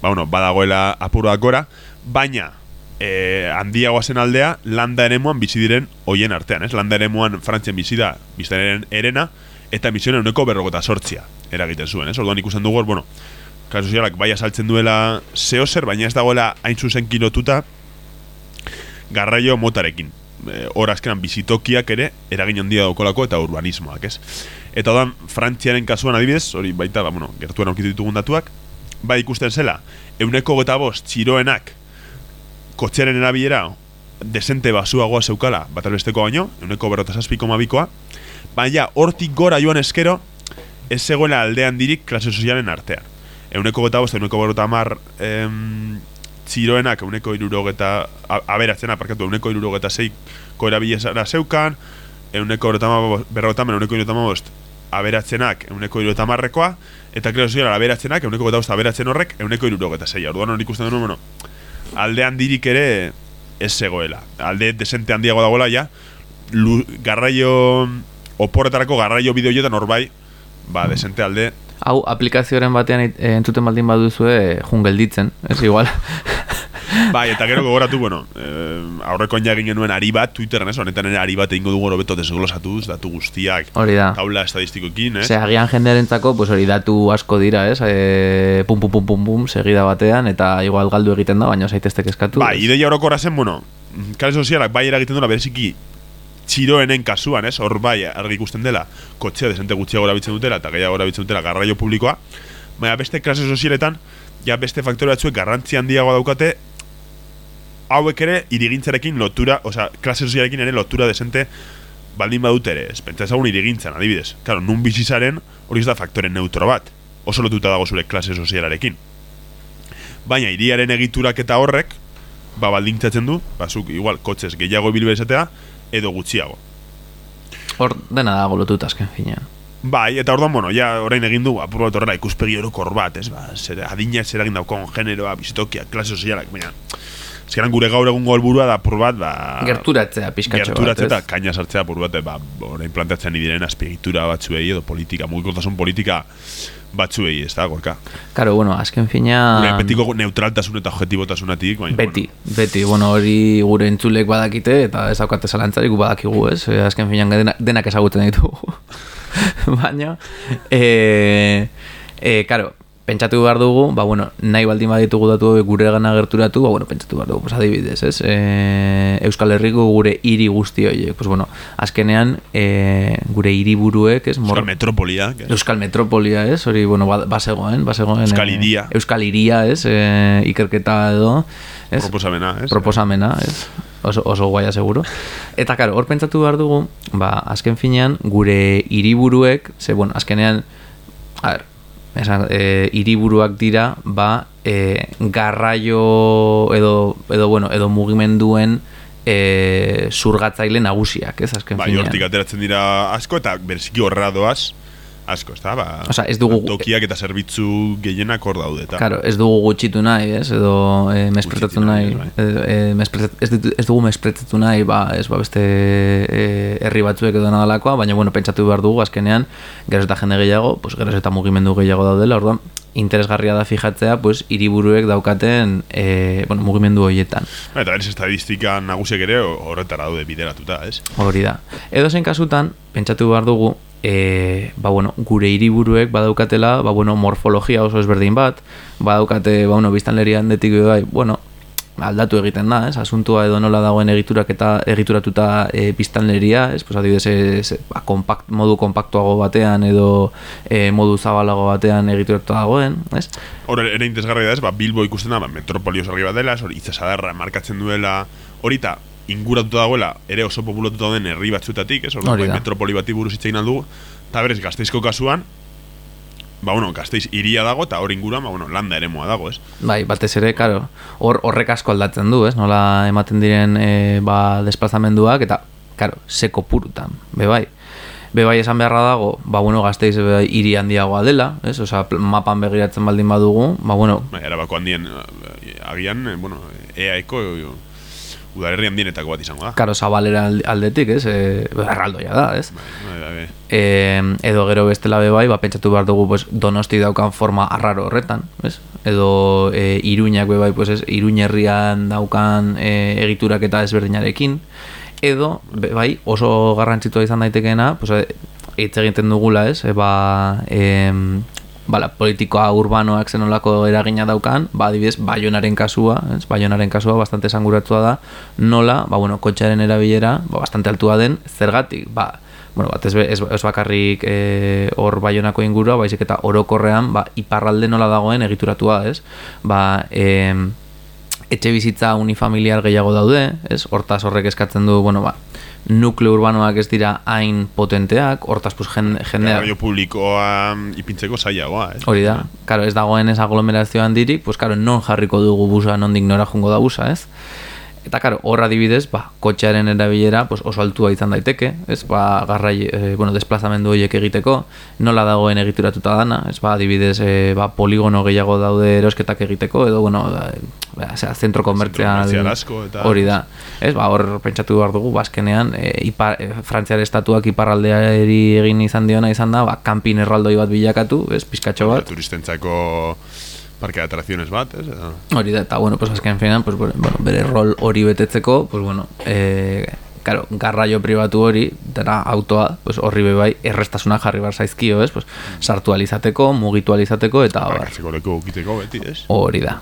[SPEAKER 2] ba, bueno, badagoela apurua gora baina e, handiagoa zen aldea landa eremuan bizi diren hoien artean, ez? Landa eremuan Frantzian bizi da biztaneren erena eta emisionen uneko berrogota sortzia eragiten zuen, ez? Orduan ikusten dugu, bueno, klase sozialak bai asaltzen duela zeo zer, baina ez dagoela hain zuzen kilotuta garraio motarekin. E, hor azkenan bizitokiak ere eragin handia daukolako eta urbanismoak, ez? Eta odan, Frantziaren kasuan adibidez, hori baita, ba, bueno, gertuan aurkitu ditugun datuak, bai ikusten zela, euneko gota bost txiroenak kotxeren erabilera desente basuagoa zeukala bat albesteko baino, euneko berrota mabikoa, baina hortik gora joan eskero, ez zegoela aldean dirik klase sozialen artean. Euneko gota bost, euneko berrota mar em, txiroenak euneko irurogeta, aberatzen aparkatu, euneko irurogeta zeiko erabilezara zeukan, euneko berrota mar, euneko irurogeta bost, aberatzenak euneko irurogeta marrekoa, eta klase sozialen aberatzenak euneko gota bost aberatzen horrek euneko irurogeta zeia. Orduan hori ikusten duen, bueno, aldean dirik ere ez zegoela. Alde desente handiago dagoela, ja, garraio oporretarako garraio bideoietan horbai, ba, desente alde.
[SPEAKER 1] Hau, aplikazioaren batean e, entzuten baldin baduzue jungelditzen, ez igual.
[SPEAKER 2] bai, eta gero gogoratu, bueno, eh, aurreko ja ginen nuen ari bat, Twitterren, ez, honetan ere ari bat egingo dugu beto desglosatuz, datu guztiak,
[SPEAKER 1] hori da.
[SPEAKER 2] taula estadistikoekin, ez?
[SPEAKER 1] Ose, agian jendearen zako, pues hori datu asko dira, ez, e, pum, pum, pum, pum, pum, segida batean, eta igual galdu egiten da, baina zaiteztek eskatu.
[SPEAKER 2] Bai, ideia horoko zen, bueno, kare sozialak bai eragiten duela bereziki txiroenen kasuan, ez, hor bai, argi ikusten dela, kotxea desente gutxiago erabiltzen dutela, eta gehiago erabiltzen dutela garraio publikoa, baina beste klase sozialetan, ja beste faktore batzuek garrantzi handiagoa daukate, hauek ere irigintzarekin lotura, osea, klase sozialekin ere lotura desente baldin badut ere, ez pentsa ezagun irigintzan, adibidez. Claro, nun bizizaren hori ez da faktore neutro bat, oso lotuta dago zure klase sozialarekin. Baina, iriaren egiturak eta horrek, ba, baldintzatzen du, bazuk, igual, kotxez gehiago bilbe esatea, edo gutxiago.
[SPEAKER 1] Hor, dena dago lotuta azken finean.
[SPEAKER 2] Bai, eta orduan, bueno, ja orain egin du, apur bat horrela ikuspegi orokor bat, ez, ba, zer, adina zer egin daukon generoa, bizitokia, klase sozialak, baina, Ezkeran gure gaur egun golburua da pur bat, ba...
[SPEAKER 1] Gerturatzea pizkatxo
[SPEAKER 2] bat, Gerturatzea eta kaina sartzea pur bat, ba, orain planteatzen idiren azpiegitura batzuei edo politika, mugikortasun politika batzuei, ez da, gorka.
[SPEAKER 1] Karo, bueno, azken fina...
[SPEAKER 2] Gure betiko neutraltasun eta objetibotasunatik, baina...
[SPEAKER 1] Beti, bueno. beti, bueno, hori gure entzulek badakite, eta ez daukate zalantzarik badakigu, ez? Eh, azken fina denak, denak ezagutzen ditu. baina, eh, eh, karo, pentsatu behar dugu, ba, bueno, nahi baldin baditugu datu gure gana gerturatu, ba, bueno, pentsatu behar dugu, pues, adibidez, ez? E, Euskal Herriko gure hiri guzti horiek, pues, bueno, azkenean, e, gure hiriburuek, ez?
[SPEAKER 2] Euskal Metropolia.
[SPEAKER 1] Ez? Euskal Metropolia, ez? Hori, bueno, ba, basegoen, basegoen.
[SPEAKER 2] Euskal Iria.
[SPEAKER 1] E, Euskal Iria, ez? E, ikerketa edo, ez?
[SPEAKER 2] Proposamena, ez?
[SPEAKER 1] Proposamena, ez? Oso, oso guaia seguro. Eta, karo, hor pentsatu behar dugu, ba, azken finean, gure hiriburuek, ze, bueno, azkenean, a ver, esan, e, iriburuak dira ba e, garraio edo, edo, bueno, edo mugimenduen e, zurgatzaile nagusiak ez azken
[SPEAKER 2] bai, hortik ateratzen dira asko eta berziki horra doaz asko, ez da, ba,
[SPEAKER 1] o sea, ez dugu,
[SPEAKER 2] tokiak eta zerbitzu gehienak hor daude, eta.
[SPEAKER 1] Claro, ez dugu gutxitu nahi, ez, edo e, mesprezatu nahi, bai. e, mesprezat, ez, ez dugu mesprezatu nahi, ba, ez, ba, beste e, herri batzuek edo nadalakoa, baina, bueno, pentsatu behar dugu, azkenean, geroz eta jende gehiago, pues, geroz eta mugimendu gehiago daudela, orduan, interesgarria da fijatzea, pues, iriburuek daukaten e, bueno, mugimendu horietan.
[SPEAKER 2] Ba, eta berez estadistika nagusiek ere horretara daude bideratuta, ez?
[SPEAKER 1] Hori da. Edo zen kasutan, pentsatu behar dugu, e, ba, bueno, gure hiriburuek badaukatela ba, bueno, morfologia oso ezberdin bat, badaukate ba, bueno, biztanlerian detik bai, bueno, aldatu egiten da, ez? Asuntua edo nola dagoen egiturak eta egituratuta e, biztanleria, ez? Pues adibidez, ez, ba, kompakt, modu kompaktuago batean edo e, modu zabalago batean egituratuta dagoen, ez?
[SPEAKER 2] Hor, ere interesgarri da, ez? Ba, Bilbo ikusten da, ba, metropolio bat dela, hori itzasadarra markatzen duela, hori inguratuta dagoela ere oso populatuta den herri batzutatik, ez? Hori bai, metropoli bati buruz hitz egin aldugu. Ta berez Gasteizko kasuan, ba bueno, Gasteiz iria dago eta hor inguruan, ba bueno, landa eremoa dago, ez?
[SPEAKER 1] Bai, batez ere, claro, hor horrek asko aldatzen du, ez? Nola ematen diren e, ba desplazamenduak eta claro, seko purutan, be bai. Be bai esan beharra dago, ba bueno, Gasteiz bai, hiri handiagoa dela, ez? Osea, mapan begiratzen baldin badugu, ba bueno,
[SPEAKER 2] ba, erabako handien eh, agian, eh, bueno, eaiko udalerri handienetako bat izango da.
[SPEAKER 1] Karo, zabalera aldetik, ez? E, erraldoia da, ez? Bai, bai, bai. E, edo gero bestela be bai, ba, pentsatu behar dugu pues, donosti daukan forma arraro horretan, ez? edo e, iruñak be bai, pues ez, iruñerrian daukan e, egiturak eta ezberdinarekin, edo, be, bai, oso garrantzitua izan daitekeena, pues, e, hitz egiten dugula, ez, e, ba, e, bala, politikoa urbanoak zenolako eragina daukan, ba, adibidez, baionaren kasua, ez, baionaren kasua bastante esanguratua da, nola, ba, bueno, kotxearen erabilera, ba, bastante altua den, zergatik, ba, bueno, bat ez, ez, ez bakarrik eh, hor baionako ingurua, baizik eta orokorrean, ba, iparralde nola dagoen egituratua, ez, ba, em, etxe bizitza unifamiliar gehiago daude, ez? Hortaz horrek eskatzen du, bueno, ba, nukleo urbanoak ez dira hain potenteak, hortaz pues jen, jendea
[SPEAKER 2] Garraio publikoa ipintzeko zailagoa, ez?
[SPEAKER 1] hori da. Claro, ez dagoen ez aglomerazio handirik, pues claro, non jarriko dugu busa, nondik nora jungo da busa, ez? Eta claro, hor adibidez, ba, kotxearen erabilera pues, oso altua izan daiteke, ez? Ba, garrai, e, bueno, desplazamendu horiek egiteko, nola dagoen egituratuta dana, ez? Ba, adibidez, e, ba, poligono gehiago daude erosketak egiteko, edo, bueno, da, ba, zera, zentro komertzial
[SPEAKER 2] eta-
[SPEAKER 1] hori da. Ez, ba, hor pentsatu behar dugu, bazkenean, e, ipar, e, Frantziar estatuak iparraldeari egin izan diona izan da, ba, kanpin erraldoi bat bilakatu, ez, pizkatxo bat,
[SPEAKER 2] Turistentzako parke de atracciones bat, ez? Edo-
[SPEAKER 1] Hori da, eta bueno, pues azken finean, pues, bueno, bere rol hori betetzeko, pues bueno, eh, claro, garraio pribatu hori, dara autoa, pues horri be bai, errestasuna jarri bar zaizkio, ez? Pues, sartu alizateko, mugitu alizateko, eta bar,
[SPEAKER 2] Parkatzeko leku beti, ez?
[SPEAKER 1] hori da.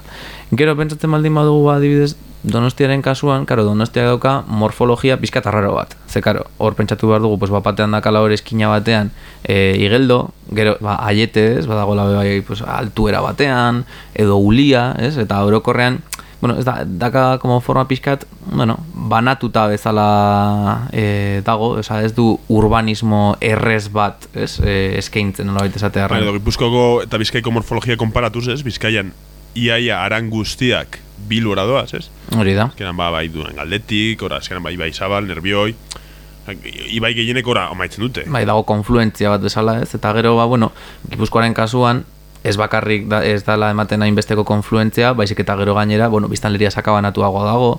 [SPEAKER 1] Gero, pentsatzen baldin badugu, ba, adibidez, Donostiaren kasuan, karo, Donostia dauka morfologia pizkat arraro bat. Ze, karo, hor pentsatu behar dugu, pues, bapatean dakala hor eskina batean e, igeldo, gero, ba, aiete, ez, badagoela be bai, pues, altuera batean, edo ulia, ez, eta orokorrean, bueno, ez da, daka como forma pizkat, bueno, banatuta bezala e, dago, oza, ez du urbanismo errez bat, ez, e, eskaintzen nolabait esatea
[SPEAKER 2] Baina, edo, Gipuzkoako eta Bizkaiko morfologia konparatuz, ez? Bizkaian iaia aran guztiak bilbora doaz, ez?
[SPEAKER 1] Hori da.
[SPEAKER 2] Azkenan ba, bai duen galdetik, ora, azkenan bai bai zabal, nervioi, ibai gehienek ora amaitzen dute.
[SPEAKER 1] bai dago konfluentzia bat bezala ez eta gero ba bueno Gipuzkoaren kasuan ez bakarrik da, ez dala ematen hainbesteko konfluentzia, baizik eta gero gainera, bueno, biztanleria sakabanatuago dago,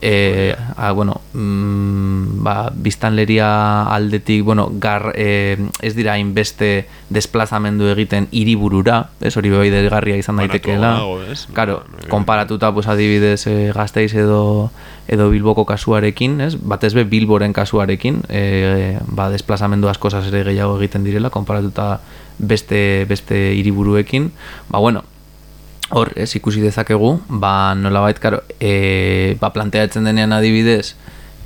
[SPEAKER 1] e, a, bueno, mm, ba, biztanleria aldetik, bueno, gar, e, ez dira hainbeste desplazamendu egiten hiriburura, ez hori bai desgarria izan daitekeela. Claro, konparatuta pues adibidez e, Gasteiz edo edo Bilboko kasuarekin, ez? Batez be Bilboren kasuarekin, e, ba desplazamendu asko ere gehiago egiten direla konparatuta beste beste hiriburuekin. Ba bueno, hor ez ikusi dezakegu, ba nolabait karo, e, ba planteatzen denean adibidez,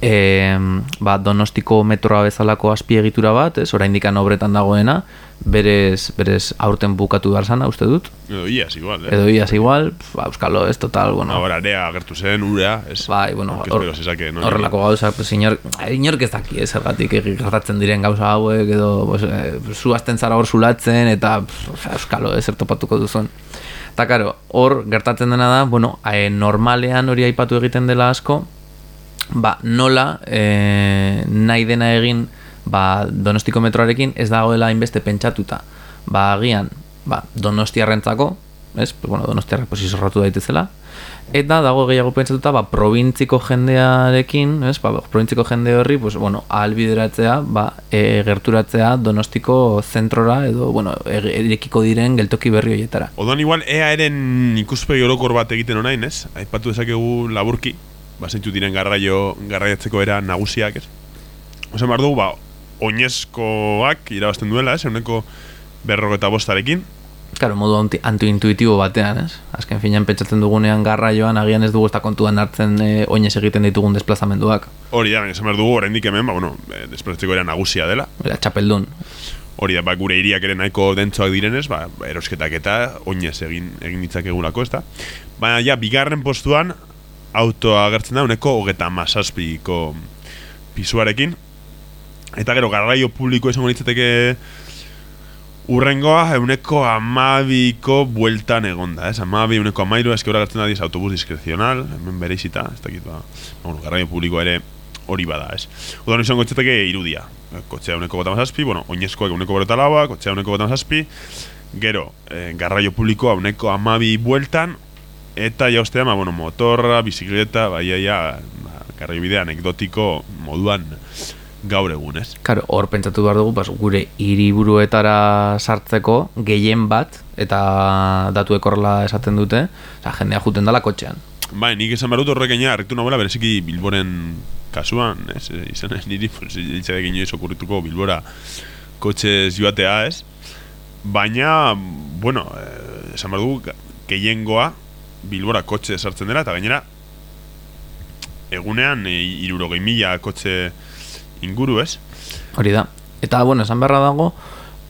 [SPEAKER 1] e, ba, donostiko metroa bezalako azpiegitura bat, ez, oraindik obretan dagoena, berez, berez aurten bukatu behar zana, uste dut,
[SPEAKER 2] Edo iaz, igual, eh?
[SPEAKER 1] edo iaz igual, ba, euskalo, ez, total, bueno,
[SPEAKER 2] Ahora, area agertu zen, ura, ez?
[SPEAKER 1] bai, bueno,
[SPEAKER 2] Aunque
[SPEAKER 1] hor-
[SPEAKER 2] espero zezake, no?
[SPEAKER 1] horrelako gauza, pues, inor, inork ez daki, ez, zergatik gertatzen diren gauza hauek, edo, pues, eh, zu azten zara hor zulatzen, eta, pf, euskalo, ez, zer topatuko duzun. Eta, karo, hor gertatzen dena da, bueno, eh, normalean hori aipatu egiten dela asko, ba, nola e, nahi dena egin ba, donostiko metroarekin ez dagoela hainbeste pentsatuta. Ba, agian, ba, donostiarrentzako, ez? Pues, bueno, donostiarrak pues, daitezela. Eta dago gehiago pentsatuta, ba, probintziko jendearekin, ez? Ba, probintziko jende horri, pues, bueno, ahalbideratzea, ba, e, gerturatzea donostiko zentrora, edo, bueno, erekiko diren geltoki berri horietara.
[SPEAKER 2] Odoan igual EAeren ikuspegi orokor bat egiten orain, ez? Aipatu dezakegu laburki, bazeintzu diren garraio garraiatzeko era nagusiak, ez? Osa behar dugu, ba, oinezkoak irabazten duela, ez? Euneko berrogeta bostarekin.
[SPEAKER 1] Claro, modu anti- antiintuitibo batean, ez? Azken finean pentsatzen dugunean garraioan agian ez dugu ez da kontuan hartzen e, oinez egiten ditugun desplazamenduak.
[SPEAKER 2] Hori da, baina esan behar dugu, oraindik hemen, ba, bueno, eh, desplazatzeko era nagusia dela.
[SPEAKER 1] Era txapeldun.
[SPEAKER 2] Hori da, ba, gure hiriak ere nahiko dentsoak direnez, ba, erosketak eta oinez egin, egin ditzakegulako, ez da? Baina, ja, bigarren postuan, autoa agertzen da, uneko hogeta masazpiko pisuarekin. Eta gero, garraio publiko izango litzateke urrengoa, euneko amabiko bueltan egonda, ez? Amabi, euneko amairu, eske hori agertzen da diz autobus diskrezional, hemen bere izita, ez dakit, ba, bueno, garraio publiko ere hori bada, ez? Udan izango litzateke irudia. Kotxea uneko gota mazazpi, bueno, oinezkoak uneko berota laua, kotxea uneko gota mazazpi, gero, eh, garraio publikoa uneko amabi bueltan, eta jaustea, ma, bueno, motorra, bizikleta, bai, ja, ba, garraio bidea anekdotiko moduan gaur egun, ez?
[SPEAKER 1] Karo, hor pentsatu behar dugu, pas, gure hiriburuetara sartzeko gehien bat, eta datu ekorla esaten dute, oza, jendea juten dala kotxean.
[SPEAKER 2] Bai, nik esan behar dut horrek egin harritu nagoela, bereziki Bilboren kasuan, ez, izan ez niri, pues, itxadek inoiz okurrituko Bilbora kotxez joatea, ez? Baina, bueno, eh, esan behar dugu, gehiengoa Bilbora kotxe sartzen dela, eta gainera, egunean, e, irurogei mila kotxe inguru, ez?
[SPEAKER 1] Hori da. Eta, bueno, esan beharra dago,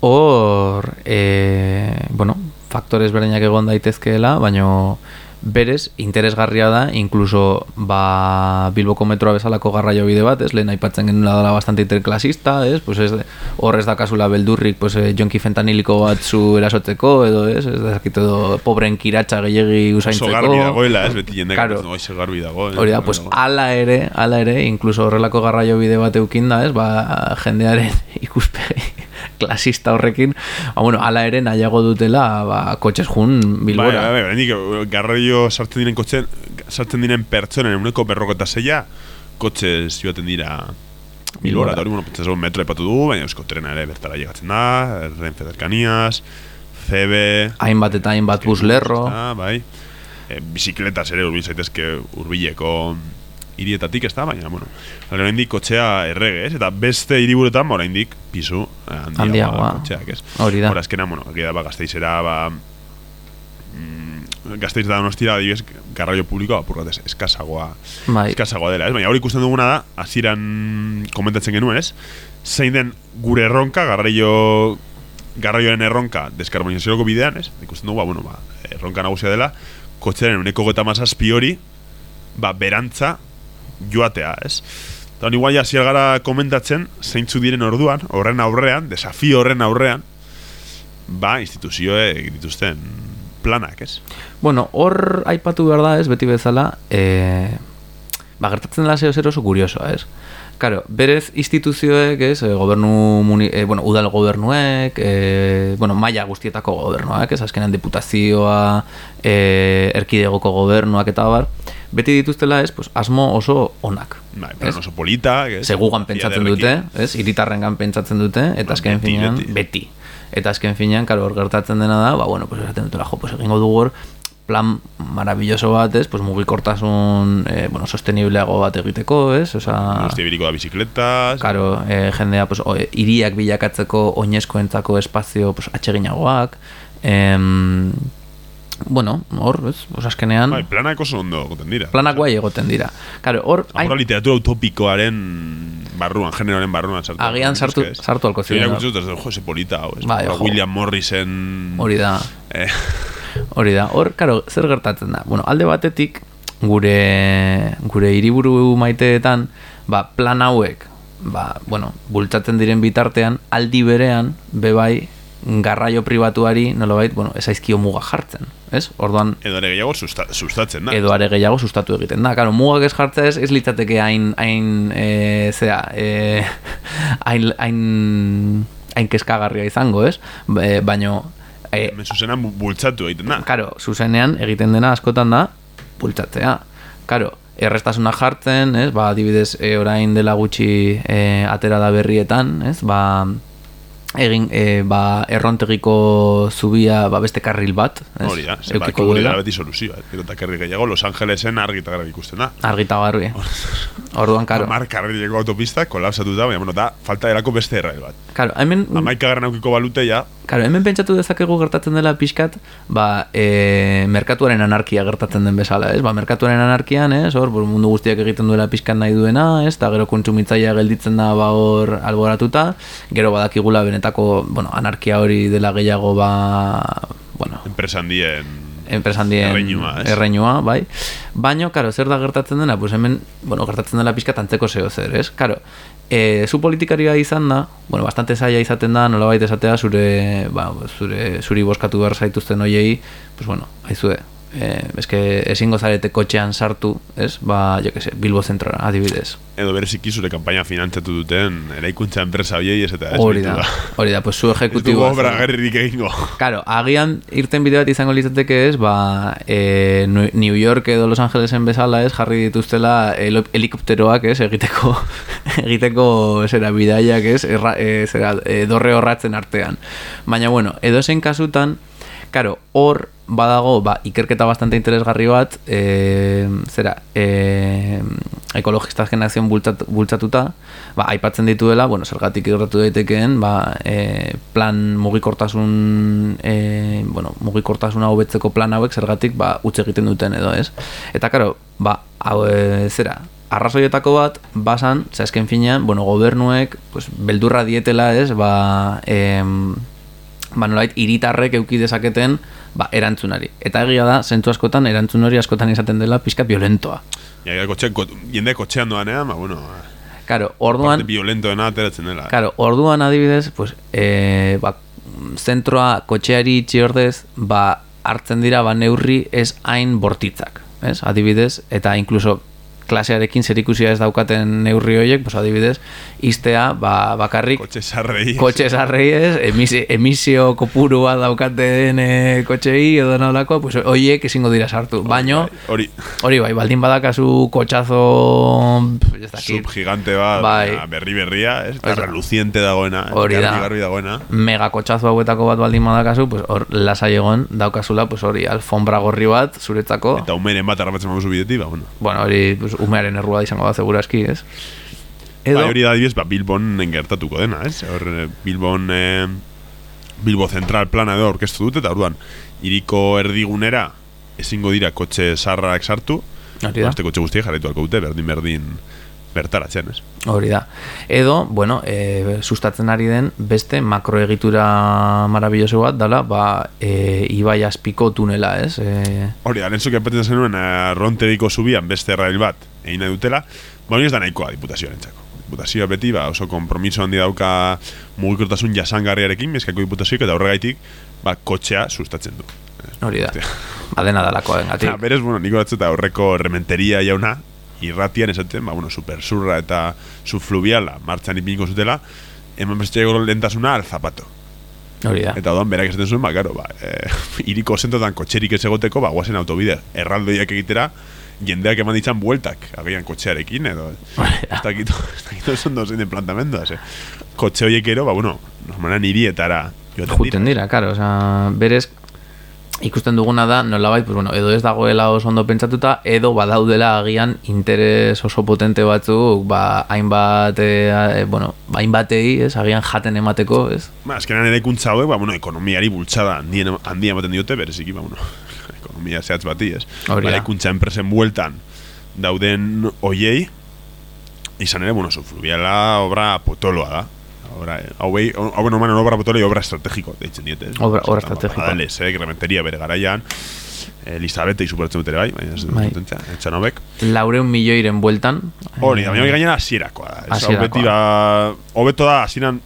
[SPEAKER 1] hor, e, bueno, faktores bereinak egon daitezkeela, baino berez, interesgarria da, inkluso ba, Bilboko metroa bezalako garraio bide bat, ez, lehen aipatzen genuen dela bastante interklasista, ez, pues ez, hor ez dakazula beldurrik, pues, eh, jonki fentaniliko bat zu erasotzeko, edo, ez, ez dakit, edo, pobren kiratxa gehiagi usaintzeko.
[SPEAKER 2] Oso garbi dagoela, ez, beti jendek,
[SPEAKER 1] Claro.
[SPEAKER 2] no, oso garbi dago. eh,
[SPEAKER 1] Hori da, pues, ala ere, ala ere, inkluso horrelako garraio bide bat eukinda, ez, ba, jendearen ikuspegi klasista horrekin, ba, bueno, ala ere nahiago dutela, ba, kotxez jun
[SPEAKER 2] Bai,
[SPEAKER 1] bilbora.
[SPEAKER 2] bai, bai, oraindik, eh, garraio sartzen diren kotxen, sartzen diren pertsonen uneko berroketa zeia, kotxez joaten dira
[SPEAKER 1] Bilbora.
[SPEAKER 2] Bilbora, eta hori, bueno, metro epatu dugu, baina eusko trena ere bertara llegatzen da, Renfe Cercanías, CB,
[SPEAKER 1] Hainbat eta hainbat bus lerro.
[SPEAKER 2] Ah, bai. E, bizikletas ere urbil zaitezke urbileko hirietatik, ez da, baina, bueno, oraindik kotxea errege, ez? Eta beste hiriburuetan, ba, oraindik pisu eh, handiagoa
[SPEAKER 1] Handiagoa.
[SPEAKER 2] kotxeak, ez?
[SPEAKER 1] Hori da.
[SPEAKER 2] Hora, azkena, bueno, da, ba, gazteizera, ba, mm, gazteiz da donostira, adibidez, garraio publikoa apurrat ez, eskazagoa,
[SPEAKER 1] Bai,
[SPEAKER 2] eskazagoa dela, ez? Baina hori ikusten duguna da, hasieran komentatzen genuen, ez? Zein den gure erronka, garraio garraioaren erronka deskarbonizazioko bidean, ez? Ikusten dugu, ba, bueno, ba, erronka nagusia dela, kotxearen uneko gota mazazpi hori, ba, berantza joatea, ez? Eta honi guai hasier gara komentatzen, zeintzu diren orduan, horren aurrean, desafio horren aurrean, ba, instituzioek dituzten planak, ez?
[SPEAKER 1] bueno, hor aipatu behar da, ez, beti bezala, e, ba, gertatzen dela zeo zer oso kuriosoa, ez? Claro, berez instituzioek, ez, e, gobernu, muni, e, bueno, udal gobernuek, e, bueno, maila guztietako gobernuak, ez, azkenan diputazioa, e, erkidegoko gobernuak eta bar, beti dituztela, ez, pues, asmo oso onak.
[SPEAKER 2] Bai, plan
[SPEAKER 1] Ez?
[SPEAKER 2] oso polita, ez?
[SPEAKER 1] Segugan pentsatzen dute, ez? Hiritarrengan pentsatzen dute eta
[SPEAKER 2] Ba,
[SPEAKER 1] azken
[SPEAKER 2] beti,
[SPEAKER 1] finean
[SPEAKER 2] beti.
[SPEAKER 1] beti. Eta azken finean, karo, hor gertatzen dena da, ba bueno, pues esaten dutela, jo, pues egingo dugu hor plan maravilloso bat, ez? Pues mugikortasun, eh, bueno, sostenibleago bat egiteko, ez? Osea,
[SPEAKER 2] Guzti da bizikletas,
[SPEAKER 1] Karo, eh, jendea pues, o, iriak bilakatzeko oinezkoentzako espazio pues, atseginagoak. Em, bueno, hor, ez? Pues, azkenean,
[SPEAKER 2] bai, planak oso ondo goten dira.
[SPEAKER 1] planak guai egoten dira. Karo, hor,
[SPEAKER 2] Ahora literatura utopikoaren barruan, generoaren barruan sartu.
[SPEAKER 1] Agian sartu- sartu ahalko ziren,
[SPEAKER 2] Irakurtzen dut, ez, jo, ze polita, hau, ez?
[SPEAKER 1] Bai,
[SPEAKER 2] Ba. William Morrisen...
[SPEAKER 1] hori da,
[SPEAKER 2] Eh,
[SPEAKER 1] Hori da, hor, karo, zer gertatzen da? Bueno, alde batetik, gure, gure hiriburu maiteetan, ba, plan hauek, ba, bueno, bultzatzen diren bitartean, aldi berean, bebai, garraio pribatuari, nolabait, bueno, ezaizkio muga jartzen, ez? Orduan,
[SPEAKER 2] edo ere gehiago susta, sustatzen da.
[SPEAKER 1] edo are gehiago sustatu egiten da. Karo, mugak ez jartzea ez, ez litzateke hain, hain, e, zera, e, hain, hain, hain keskagarria izango, ez? Ba- baino, e,
[SPEAKER 2] Hemen zuzena bu- bultzatu egiten da.
[SPEAKER 1] Karo, zuzenean egiten dena askotan da bultzatzea. Karo, errestasuna jartzen, ez? Ba, adibidez, e, orain dela gutxi e, atera da berrietan, ez? Ba, egin e, ba, errontegiko zubia ba, beste karril bat, ez?
[SPEAKER 2] Hori da, ze da beti soluzioa. eh. Eta karri gehiago, Los Angelesen argi eta garbi ikusten da.
[SPEAKER 1] Argi eta garbi. Orduan, karo.
[SPEAKER 2] Amar karrileko autopista kolapsatu da, baina, bueno, da, falta erako beste errail bat.
[SPEAKER 1] Karo, hemen,
[SPEAKER 2] Amaika garran aukiko balute, ja,
[SPEAKER 1] Karo, hemen pentsatu dezakegu gertatzen dela pixkat, ba, e, merkatuaren anarkia gertatzen den bezala, ez? Ba, merkatuaren anarkian, ez? Hor, mundu guztiak egiten duela pixkat nahi duena, ez? Eta gero kontsumitzailea gelditzen da ba hor alboratuta, gero badakigula benetako, bueno, anarkia hori dela gehiago ba, bueno,
[SPEAKER 2] enpresa handien
[SPEAKER 1] enpresan dien
[SPEAKER 2] Erreinua,
[SPEAKER 1] erreinua, bai. Baino, karo, zer da gertatzen dena? Pues hemen, bueno, gertatzen dela pixka antzeko zeo zer, ez? Karo, e, zu politikaria izan da, bueno, bastante zaila izaten da, nolabait esatea zure, ba, zure, zuri boskatu behar zaituzten hoiei, pues bueno, haizue, eh, eske ezingo zarete kotxean sartu, ez? Ba, jo que se, Bilbo zentrora, adibidez.
[SPEAKER 2] Edo bereziki zure kampaina finantzatu duten eraikuntza enpresa hoiei ez eta ez
[SPEAKER 1] Hori da, hori da, pues
[SPEAKER 2] Ez dugu
[SPEAKER 1] ejecutibo.
[SPEAKER 2] obra gerririk egingo.
[SPEAKER 1] Claro, agian irten bide bat izango litzateke ez, ba, e, New York edo Los Angelesen bezala ez, jarri dituztela helo- helikopteroak ez, egiteko, egiteko zera bidaiak ez, erra, e, zera, e, dorre horratzen artean. Baina bueno, edozein kasutan, Karo, hor badago ba, ikerketa bastante interesgarri bat, e, zera, e, ekologista generazion bultzat, bultzatuta, ba, aipatzen dituela, bueno, zergatik irratu daitekeen, ba, e, plan mugikortasun, e, bueno, mugikortasuna hobetzeko plan hauek zergatik, ba, utz egiten duten edo, ez? Eta, karo, ba, hau, e, zera, arrazoietako bat, basan, zazken finean, bueno, gobernuek, pues, beldurra dietela, ez, ba, em, ba nolait hiritarrek eduki dezaketen ba, erantzunari. Eta egia da, zentzu askotan, erantzun hori askotan izaten dela pizka violentoa.
[SPEAKER 2] Ja, kotxe, kot, jende kotxean doanean, ba, bueno,
[SPEAKER 1] Karo,
[SPEAKER 2] parte
[SPEAKER 1] orduan,
[SPEAKER 2] violentoena ateratzen dela.
[SPEAKER 1] karo, orduan adibidez, pues, e, ba, zentroa kotxeari itxi ordez, ba, hartzen dira ba, neurri ez hain bortitzak. Ez? Adibidez, eta inkluso klasearekin zerikusia ez daukaten neurri horiek, pues adibidez, iztea ba, bakarrik
[SPEAKER 2] Kotxe sarrei.
[SPEAKER 1] kotxe sarrei ez, emisi, emisio kopuru bat daukaten e, kotxei edo nolako, pues hoiek ezingo dira sartu. Baino,
[SPEAKER 2] Hori,
[SPEAKER 1] hori bai, baldin badakazu kotxazo
[SPEAKER 2] subgigante bat,
[SPEAKER 1] Bai.
[SPEAKER 2] berri berria, ez? Eta reluciente dagoena,
[SPEAKER 1] Hori da.
[SPEAKER 2] garbi, dagoena.
[SPEAKER 1] mega kotxazo hauetako bat baldin badakazu, pues hor lasai egon daukazula, pues hori alfombra gorri bat zuretzako.
[SPEAKER 2] Eta umeren bat arrapatzen maguzu bidetik, ba, bueno.
[SPEAKER 1] Bueno, hori pues, umearen errua izango da seguraski, ez? Edo,
[SPEAKER 2] Bai, hori da adibidez, ba, Bilbon gertatuko dena, ez? Hor, eh, Bilbon, eh, Bilbo Central plana edo orkestu dute, eta orduan, iriko erdigunera ezingo dira kotxe sarrak sartu, beste kotxe guztiek jarraitu alko dute, berdin berdin bertaratzen, ez?
[SPEAKER 1] Hori da. Edo, bueno, e, sustatzen ari den beste makroegitura marabilloso bat dala, ba, e, Ibai azpiko tunela, ez? E,
[SPEAKER 2] Hori da, lentzuk epaten zenuen Rontegiko zubian beste rail bat egin dutela, ba hori ez da nahikoa diputazioaren txako. Diputazioa beti, ba, oso kompromiso handi dauka mugikortasun jasangarriarekin, bizkaiko diputazioak eta horregatik, ba, kotxea sustatzen du.
[SPEAKER 1] hori da.
[SPEAKER 2] Hostia.
[SPEAKER 1] Ba, dena dalako
[SPEAKER 2] Eta
[SPEAKER 1] den
[SPEAKER 2] berez, bueno, niko batzu eta horreko rementeria jauna, irratian esaten, ba, bueno, supersurra eta subfluviala martxan ipiniko zutela, eman beste lentasuna al zapato.
[SPEAKER 1] Hori da.
[SPEAKER 2] Eta odan, berak esaten zuen, ba, karo, ba, e, iriko zentotan kotxerik ez egoteko, ba, guazen autobide, erraldoiak egitera, jendeak eman ditzan bueltak, agian kotxearekin, edo, ez dakit, ez dakit oso ondo zein plantamendua, ze. Kotxe horiek ero, ba, bueno, normalan hirietara joaten.
[SPEAKER 1] Juten dira, karo, osea, berez ikusten duguna da nolabait, pues, bueno, edo ez dagoela oso ondo pentsatuta, edo badaudela agian interes oso potente batzuk, ba, hainbat, e, bueno, hainbatei, ez, agian jaten emateko, ez?
[SPEAKER 2] Ba, azkenan eraikuntza hauek, ba, bueno, ekonomiari bultzada handien, handia ematen diote, bereziki, ba, bueno, ekonomia zehatz bati, ez?
[SPEAKER 1] Hori da.
[SPEAKER 2] Ba, eraikuntza enpresen bueltan dauden oiei, izan ere, bueno, subfluviala obra potoloa da. Obra, hauei, hau normalan obra potolo y obra estrategiko, deitzen diete. ez?
[SPEAKER 1] Obra- obra
[SPEAKER 2] Eta,
[SPEAKER 1] estrategikoa.
[SPEAKER 2] Adales, eh, rementeria bere garaian, Elizabete superatzen dute ere bai, baina ez
[SPEAKER 1] Bai.
[SPEAKER 2] dut etxan hobek.
[SPEAKER 1] Laureun milioiren bueltan.
[SPEAKER 2] Hori, da,
[SPEAKER 1] eh,
[SPEAKER 2] baina hori gainera hasierakoa da.
[SPEAKER 1] Hasierakoa.
[SPEAKER 2] ba, hobeto da, hasieran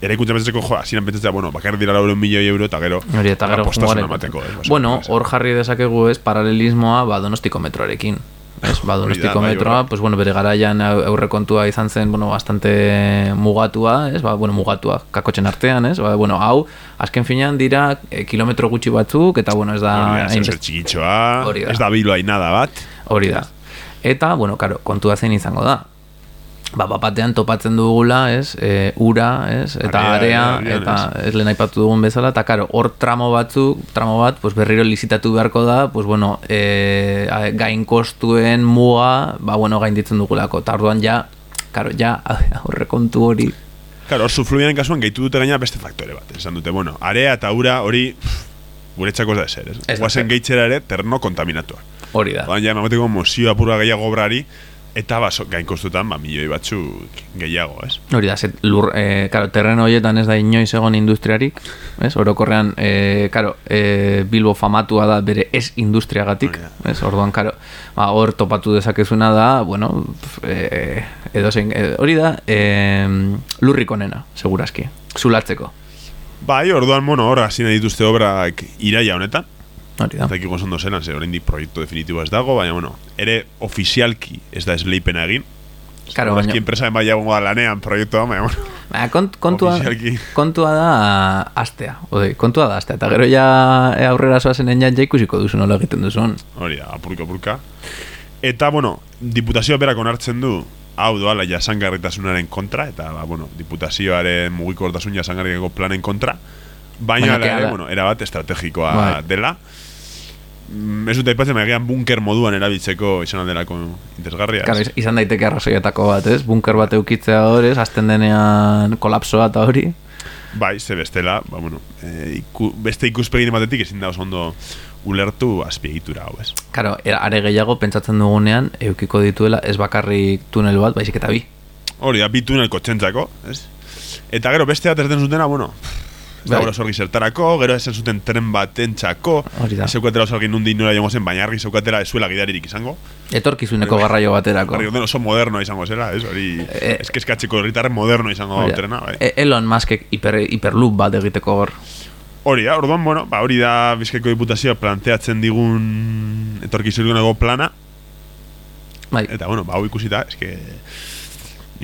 [SPEAKER 2] eraikuntza pentsatzeko, jo, hasieran pentsatzea, bueno, bakar dira laureun milioi euro, eta gero,
[SPEAKER 1] Hori eta gero
[SPEAKER 2] postasuna
[SPEAKER 1] jugaren-
[SPEAKER 2] emateko. ez, baso-
[SPEAKER 1] Bueno, hor jarri dezakegu ez paralelismoa ba Donostiko metroarekin. Ez, ba Donostiko
[SPEAKER 2] bai,
[SPEAKER 1] metroa, pues bueno, bere garaian au- aurrekontua izan zen, bueno, bastante mugatua, ez? Ba, bueno, mugatua kakotxen artean, ez? Ba, bueno, hau azken finean dira eh, kilometro gutxi batzuk eta bueno, ez da
[SPEAKER 2] Hori da, zer txikitxoa, ez da bilo nada bat.
[SPEAKER 1] Hori da. Eta, bueno, karo, kontua zein izango da. Ba, bapatean topatzen dugula, ez, e, ura, ez, eta
[SPEAKER 2] Area,
[SPEAKER 1] area, eta ez lehen aipatu dugun bezala, eta karo, hor tramo batzuk, tramo bat, pues berriro lizitatu beharko da, pues bueno, e, gain kostuen muga, ba, bueno, gainditzen dugulako, eta orduan ja, karo, ja, aurrekontu hori,
[SPEAKER 2] Claro, hor sufluviaren kasuan gehitu dute gaina beste faktore bat. Esan dute, bueno, area eta ura hori pff, guretzako ez da eser, ez? Guazen gehitzera ere terno kontaminatuak.
[SPEAKER 1] hori da.
[SPEAKER 2] Oan ja, emateko mozio apurra gehiago obrari, eta baso, gain kostutan, ba, milioi batzuk gehiago, ez?
[SPEAKER 1] Hori da, zet, lur, e, karo, terreno horietan ez da inoiz egon industriarik, ez? Orokorrean, e, karo, e, Bilbo famatua da bere ez industriagatik,
[SPEAKER 2] Hori
[SPEAKER 1] ez? Orduan, karo, ba, hor topatu dezakezuna da, bueno, e, edo zein, e, hori da, e, lurrik onena, seguraski, zulatzeko.
[SPEAKER 2] Bai, orduan, bueno, hor hasi dituzte obrak iraia honetan.
[SPEAKER 1] Hori da.
[SPEAKER 2] Ez dakiko zondo zelan, ze oraindik proiektu definitiboa ez dago, baina, bueno, ere ofizialki ez da esleipena egin.
[SPEAKER 1] Claro,
[SPEAKER 2] baina...
[SPEAKER 1] baina-
[SPEAKER 2] enpresa bai egongo da lanean proiektua, baina, bueno,
[SPEAKER 1] Baina kont, kontua,
[SPEAKER 2] Ofizialki.
[SPEAKER 1] kontua da astea. Ode, kontua da astea. Eta gero ja e, aurrera zoazenen ja ja ikusiko duzu nola egiten duzun.
[SPEAKER 2] hori da, apurka, apurka. Eta, bueno, diputazioa berak onartzen du, hau doala jasangarritasunaren kontra, eta, ba, bueno, diputazioaren mugikortasun jasangarriko planen kontra, baina,
[SPEAKER 1] Baina,
[SPEAKER 2] ere, bueno, erabat estrategikoa
[SPEAKER 1] Bai.
[SPEAKER 2] dela. Mm, Ez dut aipatzen, baina bunker moduan erabiltzeko izan aldelako interesgarria.
[SPEAKER 1] Claro, iz- izan daiteke arrazoietako bat, ez? Bunker bat eukitzea hori, ez? Azten denean kolapsoa eta hori.
[SPEAKER 2] Bai, ze bestela, ba, bueno, e, iku, beste ikuspegin batetik ezin da oso ondo ulertu azpiegitura hau, ez?
[SPEAKER 1] Claro, are gehiago pentsatzen dugunean eukiko dituela ez bakarrik tunel bat, baizik eta bi.
[SPEAKER 2] Hori da, bitu nel kotxentzako, ez? Eta gero beste bat erten zutena, bueno, ez da
[SPEAKER 1] Bai.
[SPEAKER 2] gero zorgi zertarako, gero esan zuten tren batentzako,
[SPEAKER 1] Hori da.
[SPEAKER 2] ez zeukatela osorgi nundi nola jongo zen, baina argi zeukatela ez zuela gidaririk izango.
[SPEAKER 1] Etorkizuneko garraio baterako.
[SPEAKER 2] Argi den oso moderno izango zela, ez? Hori,
[SPEAKER 1] Eh,
[SPEAKER 2] ez eskatzeko herritarren moderno izango
[SPEAKER 1] Hori
[SPEAKER 2] da
[SPEAKER 1] da.
[SPEAKER 2] trena, bai.
[SPEAKER 1] E- Elon Muskek hiper, hiperloop bat egiteko hor.
[SPEAKER 2] Hori da, orduan, bueno, ba, hori da Bizkaiko Diputazioa planteatzen digun etorkizuneko plana,
[SPEAKER 1] Bai,
[SPEAKER 2] Eta, bueno, ba, hau ikusita, eske... Nik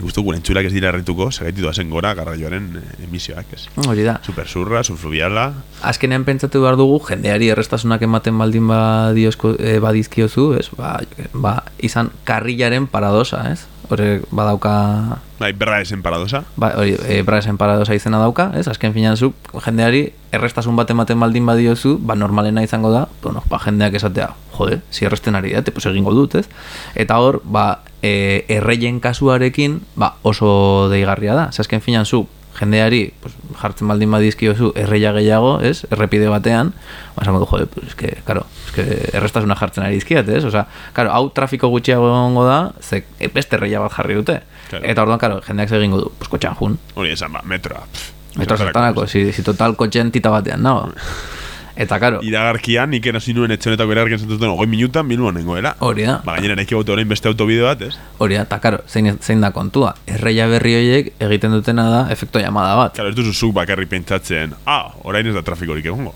[SPEAKER 2] uste gure entzulak ez dira erretuko, segaitu zen gora garraioaren eh, emisioak, ez?
[SPEAKER 1] hori da.
[SPEAKER 2] Supersurra, subfluviala...
[SPEAKER 1] Azkenean pentsatu behar dugu, jendeari errestasunak ematen baldin badiozko, e, badizkiozu, ez? Ba, ba, izan karrilaren paradosa, ez? Horrek badauka
[SPEAKER 2] Bai, berra esen paradosa.
[SPEAKER 1] ba, hori, e, Braesen paradosa izena dauka, ez? Azken finan zu, jendeari errestasun bat ematen baldin badiozu, ba, normalena izango da, bueno, ba, jendeak esatea, jode, si erresten ari date, pues egingo dut, ez? Eta hor, ba, e, erreien kasuarekin, ba, oso deigarria da. Ze azken finan zu, jendeari, pues, jartzen baldin badizkiozu erreia gehiago, ez? Errepide batean, ba, esango du, jode, pues, eske, claro, eske errestasuna jartzen ari dizkiat, ez? Osea, claro, hau trafiko gutxiago egongo da, ze e, beste erreia bat jarri dute.
[SPEAKER 2] Claro.
[SPEAKER 1] Eta orduan, claro, jendeak zer egingo du, pues kotxean jun.
[SPEAKER 2] Hori esan, ba, metroa.
[SPEAKER 1] Metro zertanako, si, si total kotxean tita batean, nago. Eta, karo,
[SPEAKER 2] Iragarkian, nik erasi nuen etxonetako iragarkian zentuten, ogoi minutan Bilbon nengoela.
[SPEAKER 1] hori da,
[SPEAKER 2] Ba, gainera, nahi bote orain beste autobide bat, ez?
[SPEAKER 1] hori da, eta, karo, zein, zein da kontua. Erreia berri horiek egiten dutena da efekto llamada bat.
[SPEAKER 2] Claro, ez duzu zuk bakarrik pentsatzen, ah, orain ez da trafikorik egongo.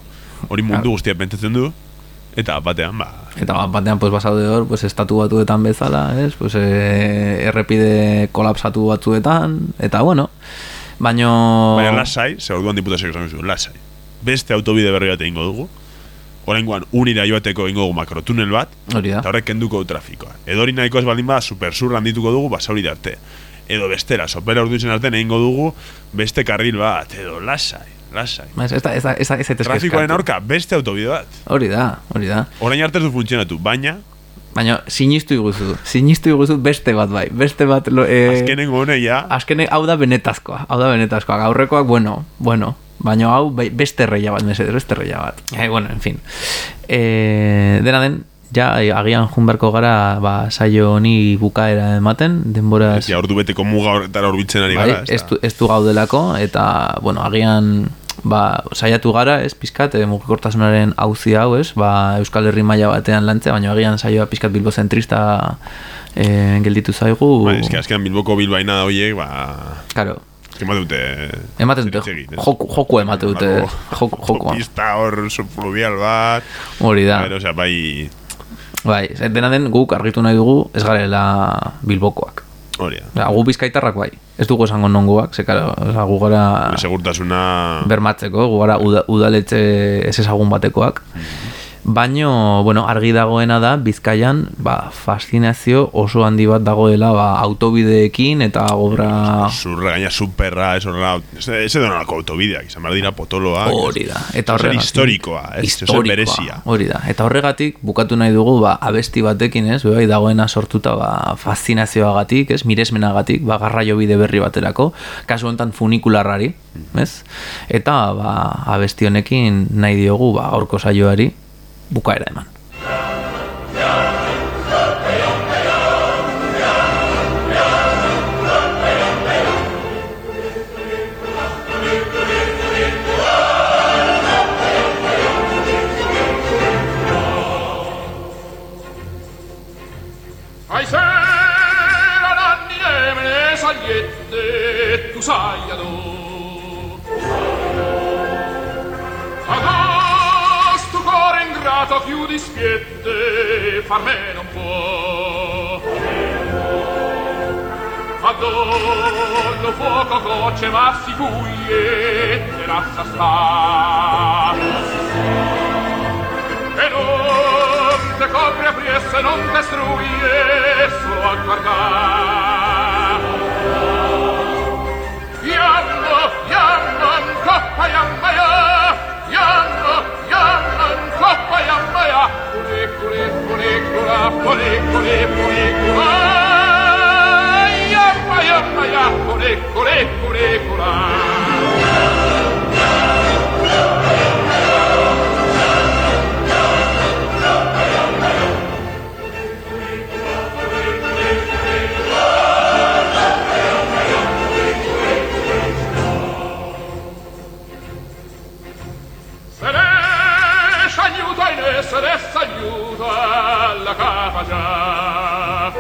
[SPEAKER 2] Hori mundu guztia pentsatzen du, eta batean, ba,
[SPEAKER 1] Eta bat batean, pues, basaude hor, pues, estatu batuetan bezala, ez? Pues, e, errepide kolapsatu batzuetan, eta, bueno, baino...
[SPEAKER 2] Baina lasai, ze orduan diputazioak esan duzu, lasai. Beste autobide berri bat egingo dugu. Oraingoan unira joateko egingo dugu makrotunel bat,
[SPEAKER 1] Hori da.
[SPEAKER 2] eta horrek kenduko du trafikoa. Edo hori nahiko ez baldin bada, supersur handituko dugu basauri arte. Edo bestera, sopera orduitzen arte egingo dugu beste karril bat, edo lasai, lasai.
[SPEAKER 1] Ez, ez, da- ez, da- ez, da- ez, zaitezke
[SPEAKER 2] Trafikoaren aurka beste autobide bat.
[SPEAKER 1] Hori da, hori da.
[SPEAKER 2] Orain arte du funtzionatu, baina
[SPEAKER 1] Baina sinistu iguzu, sinistu iguzu beste bat bai, beste bat... Lo, e,
[SPEAKER 2] azkenengo honeia,
[SPEAKER 1] Azkene, hau da benetazkoa, hau da benetazkoa. Aurrekoak, bueno, bueno, baina hau be- beste reia bat, mesedez, beste reia bat. Eh, bueno, en fin. E, dena den, ja, eh, agian junberko gara, ba, saio honi bukaera ematen, denboraz...
[SPEAKER 2] ja ordu beteko muga horretara urbitzen ari
[SPEAKER 1] bai,
[SPEAKER 2] gara,
[SPEAKER 1] ez, du, ez du gaudelako, eta, bueno, agian ba, saiatu gara, ez, pizkat, e, mugikortasunaren auzi hau, ez, ba, Euskal Herri maila batean lantzea, baina agian saioa pizkat bilbozentrista e, gelditu zaigu.
[SPEAKER 2] Bai, eske azkenan Bilboko bilbaina da horiek, ba...
[SPEAKER 1] Claro,
[SPEAKER 2] Eske emate dute...
[SPEAKER 1] Ematen dute, joku, joku emate dute, joku, joku,
[SPEAKER 2] Pista hor subfluvial bat...
[SPEAKER 1] hori da.
[SPEAKER 2] Pero, osea, bai...
[SPEAKER 1] Bai, dena den guk argitu nahi dugu ez garela bilbokoak.
[SPEAKER 2] Hori da.
[SPEAKER 1] Gu bizkaitarrak bai, ez dugu esango nongoak, ze karo, osea, gu gara
[SPEAKER 2] Segurtasuna...
[SPEAKER 1] bermatzeko, gu gara uda, udaletxe ez ezagun batekoak. Baino, bueno, argi dagoena da, Bizkaian, ba, fascinazio oso handi bat dagoela, ba, autobideekin eta obra...
[SPEAKER 2] Zurra gaina superra, ez horrela... Ez ez edo nolako autobideak, izan behar dira potoloak.
[SPEAKER 1] Hori da. Eta horregatik.
[SPEAKER 2] historikoa, ez?
[SPEAKER 1] Historikoa,
[SPEAKER 2] berezia.
[SPEAKER 1] Hori da. Eta horregatik bukatu nahi dugu ba, abesti batekin, ez? Bai, dagoena sortuta ba, faszinazioagatik, ez? Miresmenagatik, ba, garraio bide berri baterako, kasu honetan funikularrari, ez? Eta ba, abesti honekin nahi diogu ba, aurko saioari bukaera
[SPEAKER 3] Agosto cuore ingrato fuoco chiudi spiette, far me non può. Adollo fuoco gocce ma si buie, terrazza sta. E non te copri apriesse, non te struie, solo a guardar. Ianno, ianno, coppa, iamma, ia, Nicolaia, Culiculi, culicula, culiculi, culiculaia, Maia, maia, culiculi, culicula. S'aiuta la capa già.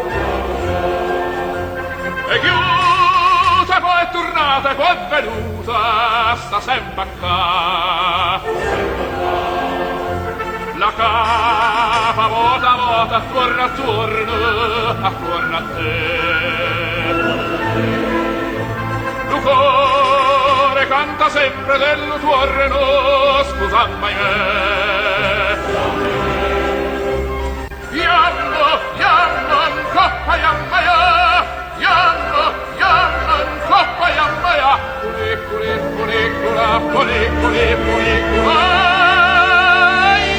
[SPEAKER 3] E chiusa poi è tornata poi è venuta, sta sempre qua. La capa vota vota attorno attorno, attorno a te. Cuore canta sempre del tuo reno, scusa mai me.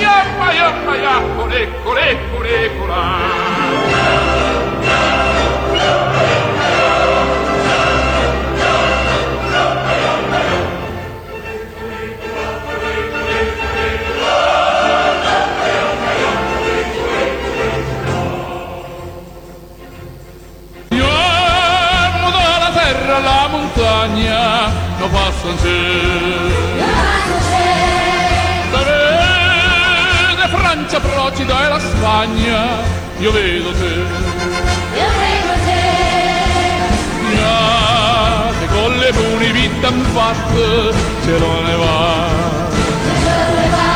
[SPEAKER 3] Eccola, eccola,
[SPEAKER 4] eccola, eccola, eccola, eccola. montagna no possono c'è. Vede Francia procida e la Spagna, io vedo te. Io vedo te. Ja, che con le puni vita fatte, ce lo ne va. Se non ne va.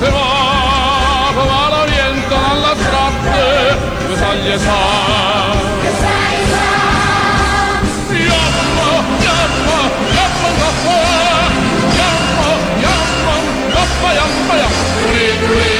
[SPEAKER 3] Se va, va l'Oriente, Alla tratte, come sa gli sa Bayern, Bayern.